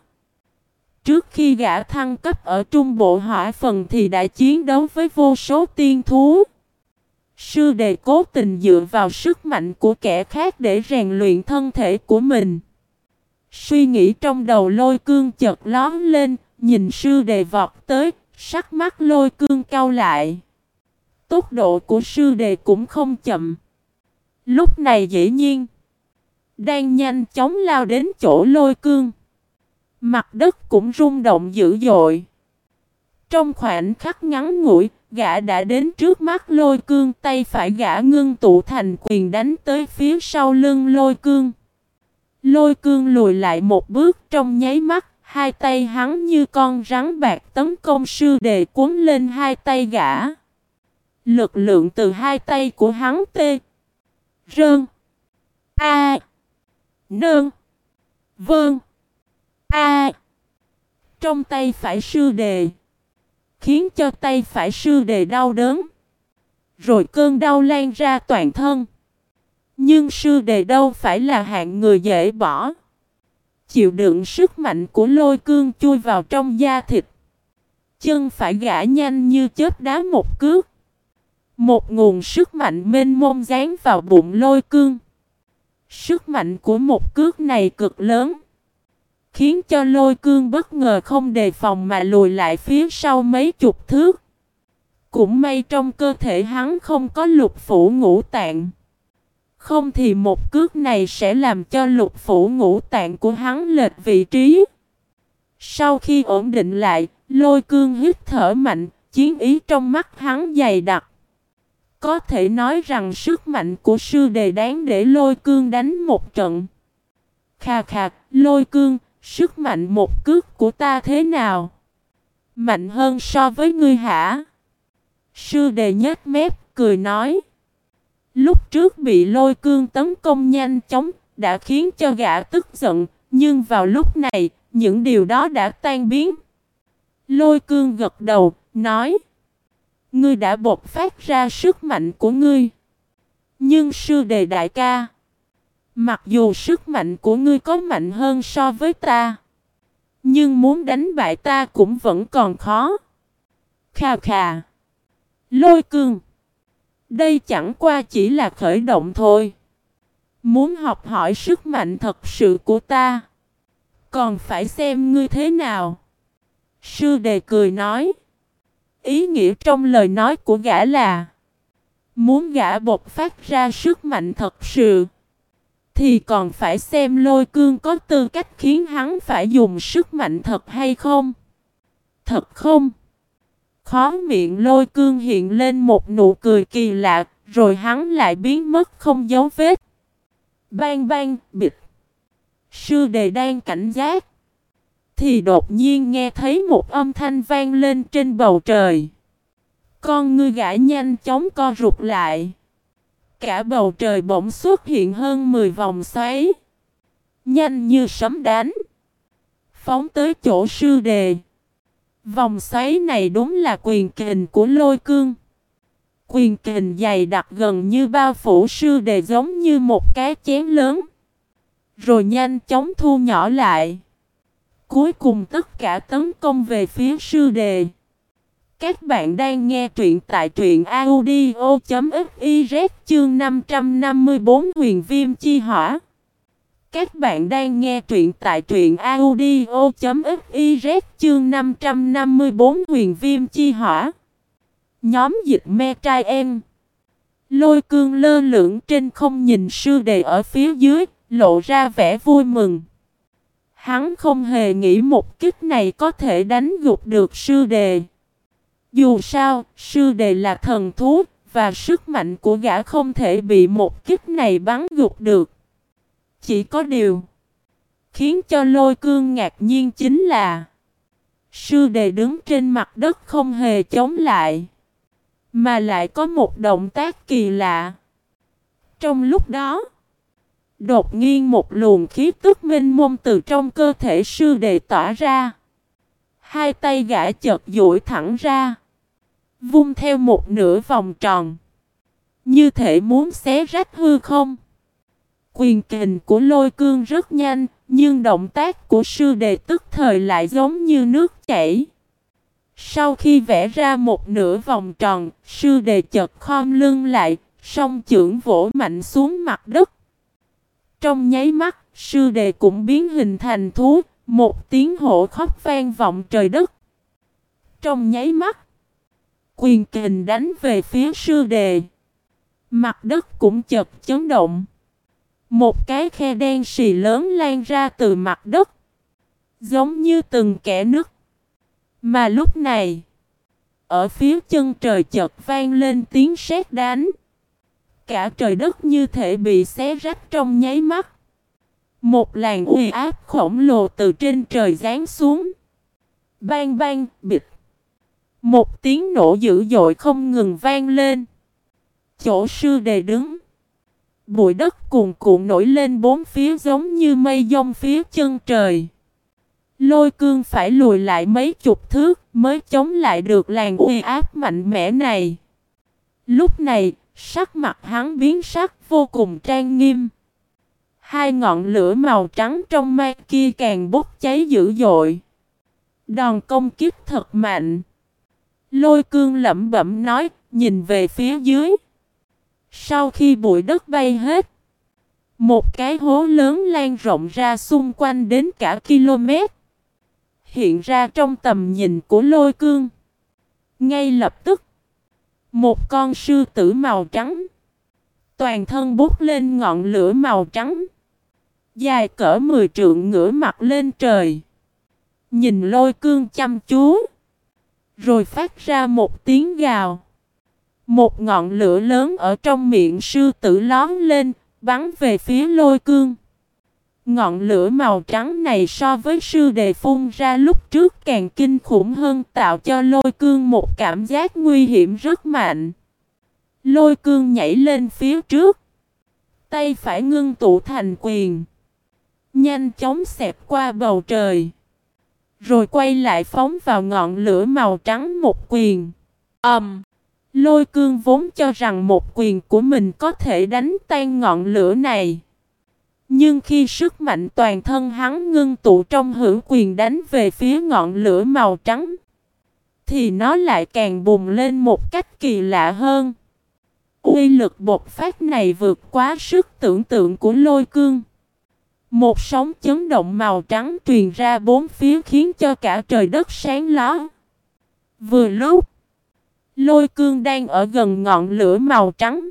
Speaker 1: Trước khi gã thăng cấp ở trung bộ hỏa phần thì đã chiến đấu với vô số tiên thú. Sư đề cố tình dựa vào sức mạnh của kẻ khác để rèn luyện thân thể của mình. Suy nghĩ trong đầu lôi cương chợt lón lên, nhìn sư đề vọt tới, sắc mắt lôi cương cau lại. Tốc độ của sư đề cũng không chậm. Lúc này dĩ nhiên, đang nhanh chóng lao đến chỗ lôi cương. Mặt đất cũng rung động dữ dội. Trong khoảnh khắc ngắn ngủi, gã đã đến trước mắt lôi cương tay phải gã ngưng tụ thành quyền đánh tới phía sau lưng lôi cương. Lôi cương lùi lại một bước trong nháy mắt, hai tay hắn như con rắn bạc tấn công sư đề cuốn lên hai tay gã. Lực lượng từ hai tay của hắn tê, rơn, a, nơn, vơn, a, trong tay phải sư đề khiến cho tay phải sư đề đau đớn. Rồi cơn đau lan ra toàn thân. Nhưng sư đề đâu phải là hạng người dễ bỏ. Chịu đựng sức mạnh của lôi cương chui vào trong da thịt. Chân phải gã nhanh như chớp đá một cước. Một nguồn sức mạnh mênh mông dán vào bụng lôi cương. Sức mạnh của một cước này cực lớn. Khiến cho lôi cương bất ngờ không đề phòng mà lùi lại phía sau mấy chục thước. Cũng may trong cơ thể hắn không có lục phủ ngũ tạng. Không thì một cước này sẽ làm cho lục phủ ngũ tạng của hắn lệch vị trí. Sau khi ổn định lại, lôi cương hít thở mạnh, chiến ý trong mắt hắn dày đặc. Có thể nói rằng sức mạnh của sư đề đáng để lôi cương đánh một trận. Khà khà, lôi cương, Sức mạnh một cước của ta thế nào? Mạnh hơn so với ngươi hả? Sư đề nhếch mép, cười nói. Lúc trước bị lôi cương tấn công nhanh chóng, đã khiến cho gã tức giận, nhưng vào lúc này, những điều đó đã tan biến. Lôi cương gật đầu, nói. Ngươi đã bộc phát ra sức mạnh của ngươi. Nhưng sư đề đại ca, Mặc dù sức mạnh của ngươi có mạnh hơn so với ta. Nhưng muốn đánh bại ta cũng vẫn còn khó. Khà khà. Lôi cương. Đây chẳng qua chỉ là khởi động thôi. Muốn học hỏi sức mạnh thật sự của ta. Còn phải xem ngươi thế nào. Sư đề cười nói. Ý nghĩa trong lời nói của gã là. Muốn gã bộc phát ra sức mạnh thật sự. Thì còn phải xem lôi cương có tư cách khiến hắn phải dùng sức mạnh thật hay không? Thật không? Khó miệng lôi cương hiện lên một nụ cười kỳ lạ, rồi hắn lại biến mất không dấu vết. Bang bang, bịch Sư đề đang cảnh giác. Thì đột nhiên nghe thấy một âm thanh vang lên trên bầu trời. Con ngươi gã nhanh chóng co rụt lại cả bầu trời bỗng xuất hiện hơn 10 vòng xoáy. Nhanh như sấm đánh. Phóng tới chỗ sư đề. Vòng xoáy này đúng là quyền kình của lôi cương. Quyền kình dày đặc gần như bao phủ sư đề giống như một cái chén lớn. Rồi nhanh chóng thu nhỏ lại. Cuối cùng tất cả tấn công về phía sư đề. Các bạn đang nghe truyện tại truyện audio.fiz chương 554 huyền viêm chi hỏa. Các bạn đang nghe truyện tại truyện audio.fiz chương 554 huyền viêm chi hỏa. Nhóm dịch me trai em. Lôi cương lơ lửng trên không nhìn sư đề ở phía dưới, lộ ra vẻ vui mừng. Hắn không hề nghĩ một kích này có thể đánh gục được sư đề. Dù sao, sư đề là thần thú, và sức mạnh của gã không thể bị một kích này bắn gục được. Chỉ có điều, khiến cho lôi cương ngạc nhiên chính là Sư đề đứng trên mặt đất không hề chống lại Mà lại có một động tác kỳ lạ Trong lúc đó Đột nhiên một luồng khí tức minh mông từ trong cơ thể sư đệ tỏa ra Hai tay gã chợt duỗi thẳng ra Vung theo một nửa vòng tròn Như thể muốn xé rách hư không Quyền kình của lôi cương rất nhanh, nhưng động tác của sư đệ tức thời lại giống như nước chảy. Sau khi vẽ ra một nửa vòng tròn, sư đề chật khom lưng lại, song trưởng vỗ mạnh xuống mặt đất. Trong nháy mắt, sư đệ cũng biến hình thành thú, một tiếng hổ khóc vang vọng trời đất. Trong nháy mắt, quyền kình đánh về phía sư đệ Mặt đất cũng chật chấn động. Một cái khe đen xì lớn lan ra từ mặt đất. Giống như từng kẻ nứt. Mà lúc này, ở phía chân trời chợt vang lên tiếng sét đánh. Cả trời đất như thể bị xé rách trong nháy mắt. Một làn uy áp khổng lồ từ trên trời giáng xuống. Bang bang, bịch. Một tiếng nổ dữ dội không ngừng vang lên. Chỗ sư đề đứng. Bụi đất cuồn cuộn nổi lên bốn phía giống như mây dông phía chân trời. Lôi cương phải lùi lại mấy chục thước mới chống lại được làn uy áp mạnh mẽ này. Lúc này, sắc mặt hắn biến sắc vô cùng trang nghiêm. Hai ngọn lửa màu trắng trong mai kia càng bốc cháy dữ dội. Đòn công kiếp thật mạnh. Lôi cương lẩm bẩm nói, nhìn về phía dưới. Sau khi bụi đất bay hết, một cái hố lớn lan rộng ra xung quanh đến cả km. Hiện ra trong tầm nhìn của lôi cương. Ngay lập tức, một con sư tử màu trắng, toàn thân bút lên ngọn lửa màu trắng, dài cỡ 10 trượng ngửa mặt lên trời. Nhìn lôi cương chăm chú, rồi phát ra một tiếng gào. Một ngọn lửa lớn ở trong miệng sư tử lón lên, bắn về phía lôi cương. Ngọn lửa màu trắng này so với sư đề phun ra lúc trước càng kinh khủng hơn tạo cho lôi cương một cảm giác nguy hiểm rất mạnh. Lôi cương nhảy lên phía trước. Tay phải ngưng tụ thành quyền. Nhanh chóng xẹp qua bầu trời. Rồi quay lại phóng vào ngọn lửa màu trắng một quyền. ầm! Um, Lôi cương vốn cho rằng một quyền của mình có thể đánh tan ngọn lửa này. Nhưng khi sức mạnh toàn thân hắn ngưng tụ trong hữu quyền đánh về phía ngọn lửa màu trắng, thì nó lại càng bùng lên một cách kỳ lạ hơn. Uy lực bột phát này vượt quá sức tưởng tượng của lôi cương. Một sóng chấn động màu trắng truyền ra bốn phía khiến cho cả trời đất sáng ló. Vừa lúc, Lôi cương đang ở gần ngọn lửa màu trắng.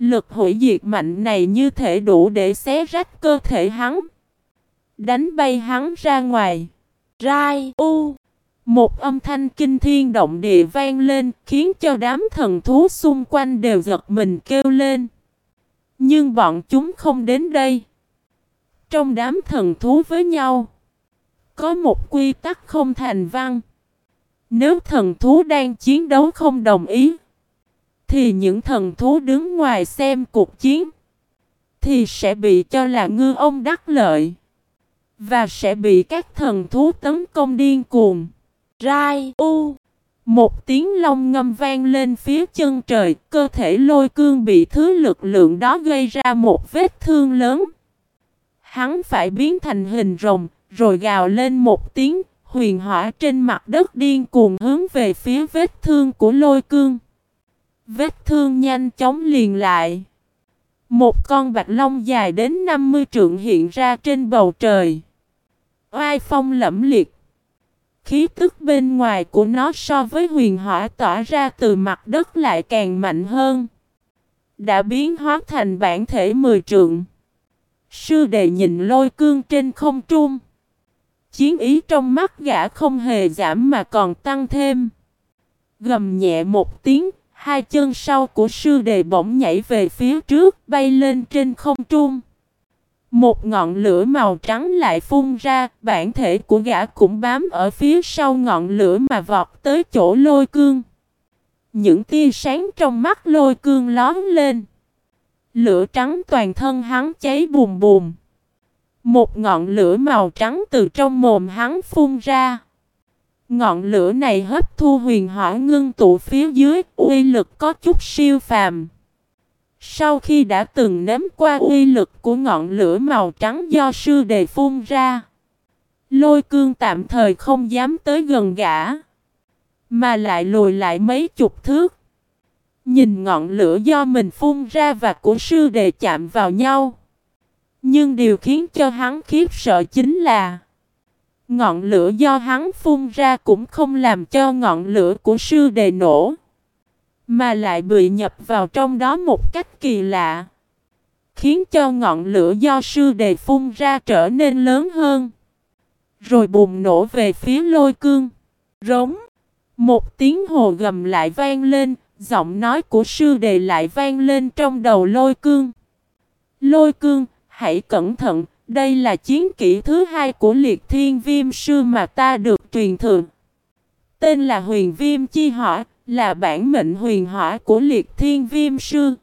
Speaker 1: Lực hủy diệt mạnh này như thể đủ để xé rách cơ thể hắn. Đánh bay hắn ra ngoài. Rai u. Một âm thanh kinh thiên động địa vang lên khiến cho đám thần thú xung quanh đều giật mình kêu lên. Nhưng bọn chúng không đến đây. Trong đám thần thú với nhau. Có một quy tắc không thành văn. Nếu thần thú đang chiến đấu không đồng ý, thì những thần thú đứng ngoài xem cuộc chiến, thì sẽ bị cho là ngư ông đắc lợi, và sẽ bị các thần thú tấn công điên cuồng.
Speaker 2: Rai U
Speaker 1: Một tiếng long ngâm vang lên phía chân trời, cơ thể lôi cương bị thứ lực lượng đó gây ra một vết thương lớn. Hắn phải biến thành hình rồng, rồi gào lên một tiếng, huyền hỏa trên mặt đất điên cuồng hướng về phía vết thương của lôi cương. Vết thương nhanh chóng liền lại. Một con bạch long dài đến 50 trượng hiện ra trên bầu trời. Oai phong lẫm liệt. Khí tức bên ngoài của nó so với huyền hỏa tỏa ra từ mặt đất lại càng mạnh hơn. Đã biến hóa thành bản thể mười trượng. Sư đệ nhìn lôi cương trên không trung. Chiến ý trong mắt gã không hề giảm mà còn tăng thêm. Gầm nhẹ một tiếng, hai chân sau của sư đệ bỗng nhảy về phía trước, bay lên trên không trung. Một ngọn lửa màu trắng lại phun ra, bản thể của gã cũng bám ở phía sau ngọn lửa mà vọt tới chỗ lôi cương. Những tia sáng trong mắt lôi cương lón lên. Lửa trắng toàn thân hắn cháy bùm bùm. Một ngọn lửa màu trắng từ trong mồm hắn phun ra. Ngọn lửa này hấp thu huyền hỏa ngưng tụ phía dưới, uy lực có chút siêu phàm. Sau khi đã từng nếm qua uy lực của ngọn lửa màu trắng do sư đề phun ra, lôi cương tạm thời không dám tới gần gã, mà lại lùi lại mấy chục thước. Nhìn ngọn lửa do mình phun ra và của sư đề chạm vào nhau. Nhưng điều khiến cho hắn khiếp sợ chính là Ngọn lửa do hắn phun ra cũng không làm cho ngọn lửa của sư đề nổ Mà lại bị nhập vào trong đó một cách kỳ lạ Khiến cho ngọn lửa do sư đề phun ra trở nên lớn hơn. Rồi bùng nổ về phía lôi cương. Rống! Một tiếng hồ gầm lại vang lên Giọng nói của sư đề lại vang lên trong đầu lôi cương. Lôi cương hãy cẩn thận, đây là chiến kỹ thứ hai của liệt thiên viêm sư mà ta được truyền thượng Tên là huyền viêm chi hỏa, là bản mệnh huyền hỏa của liệt thiên viêm sư.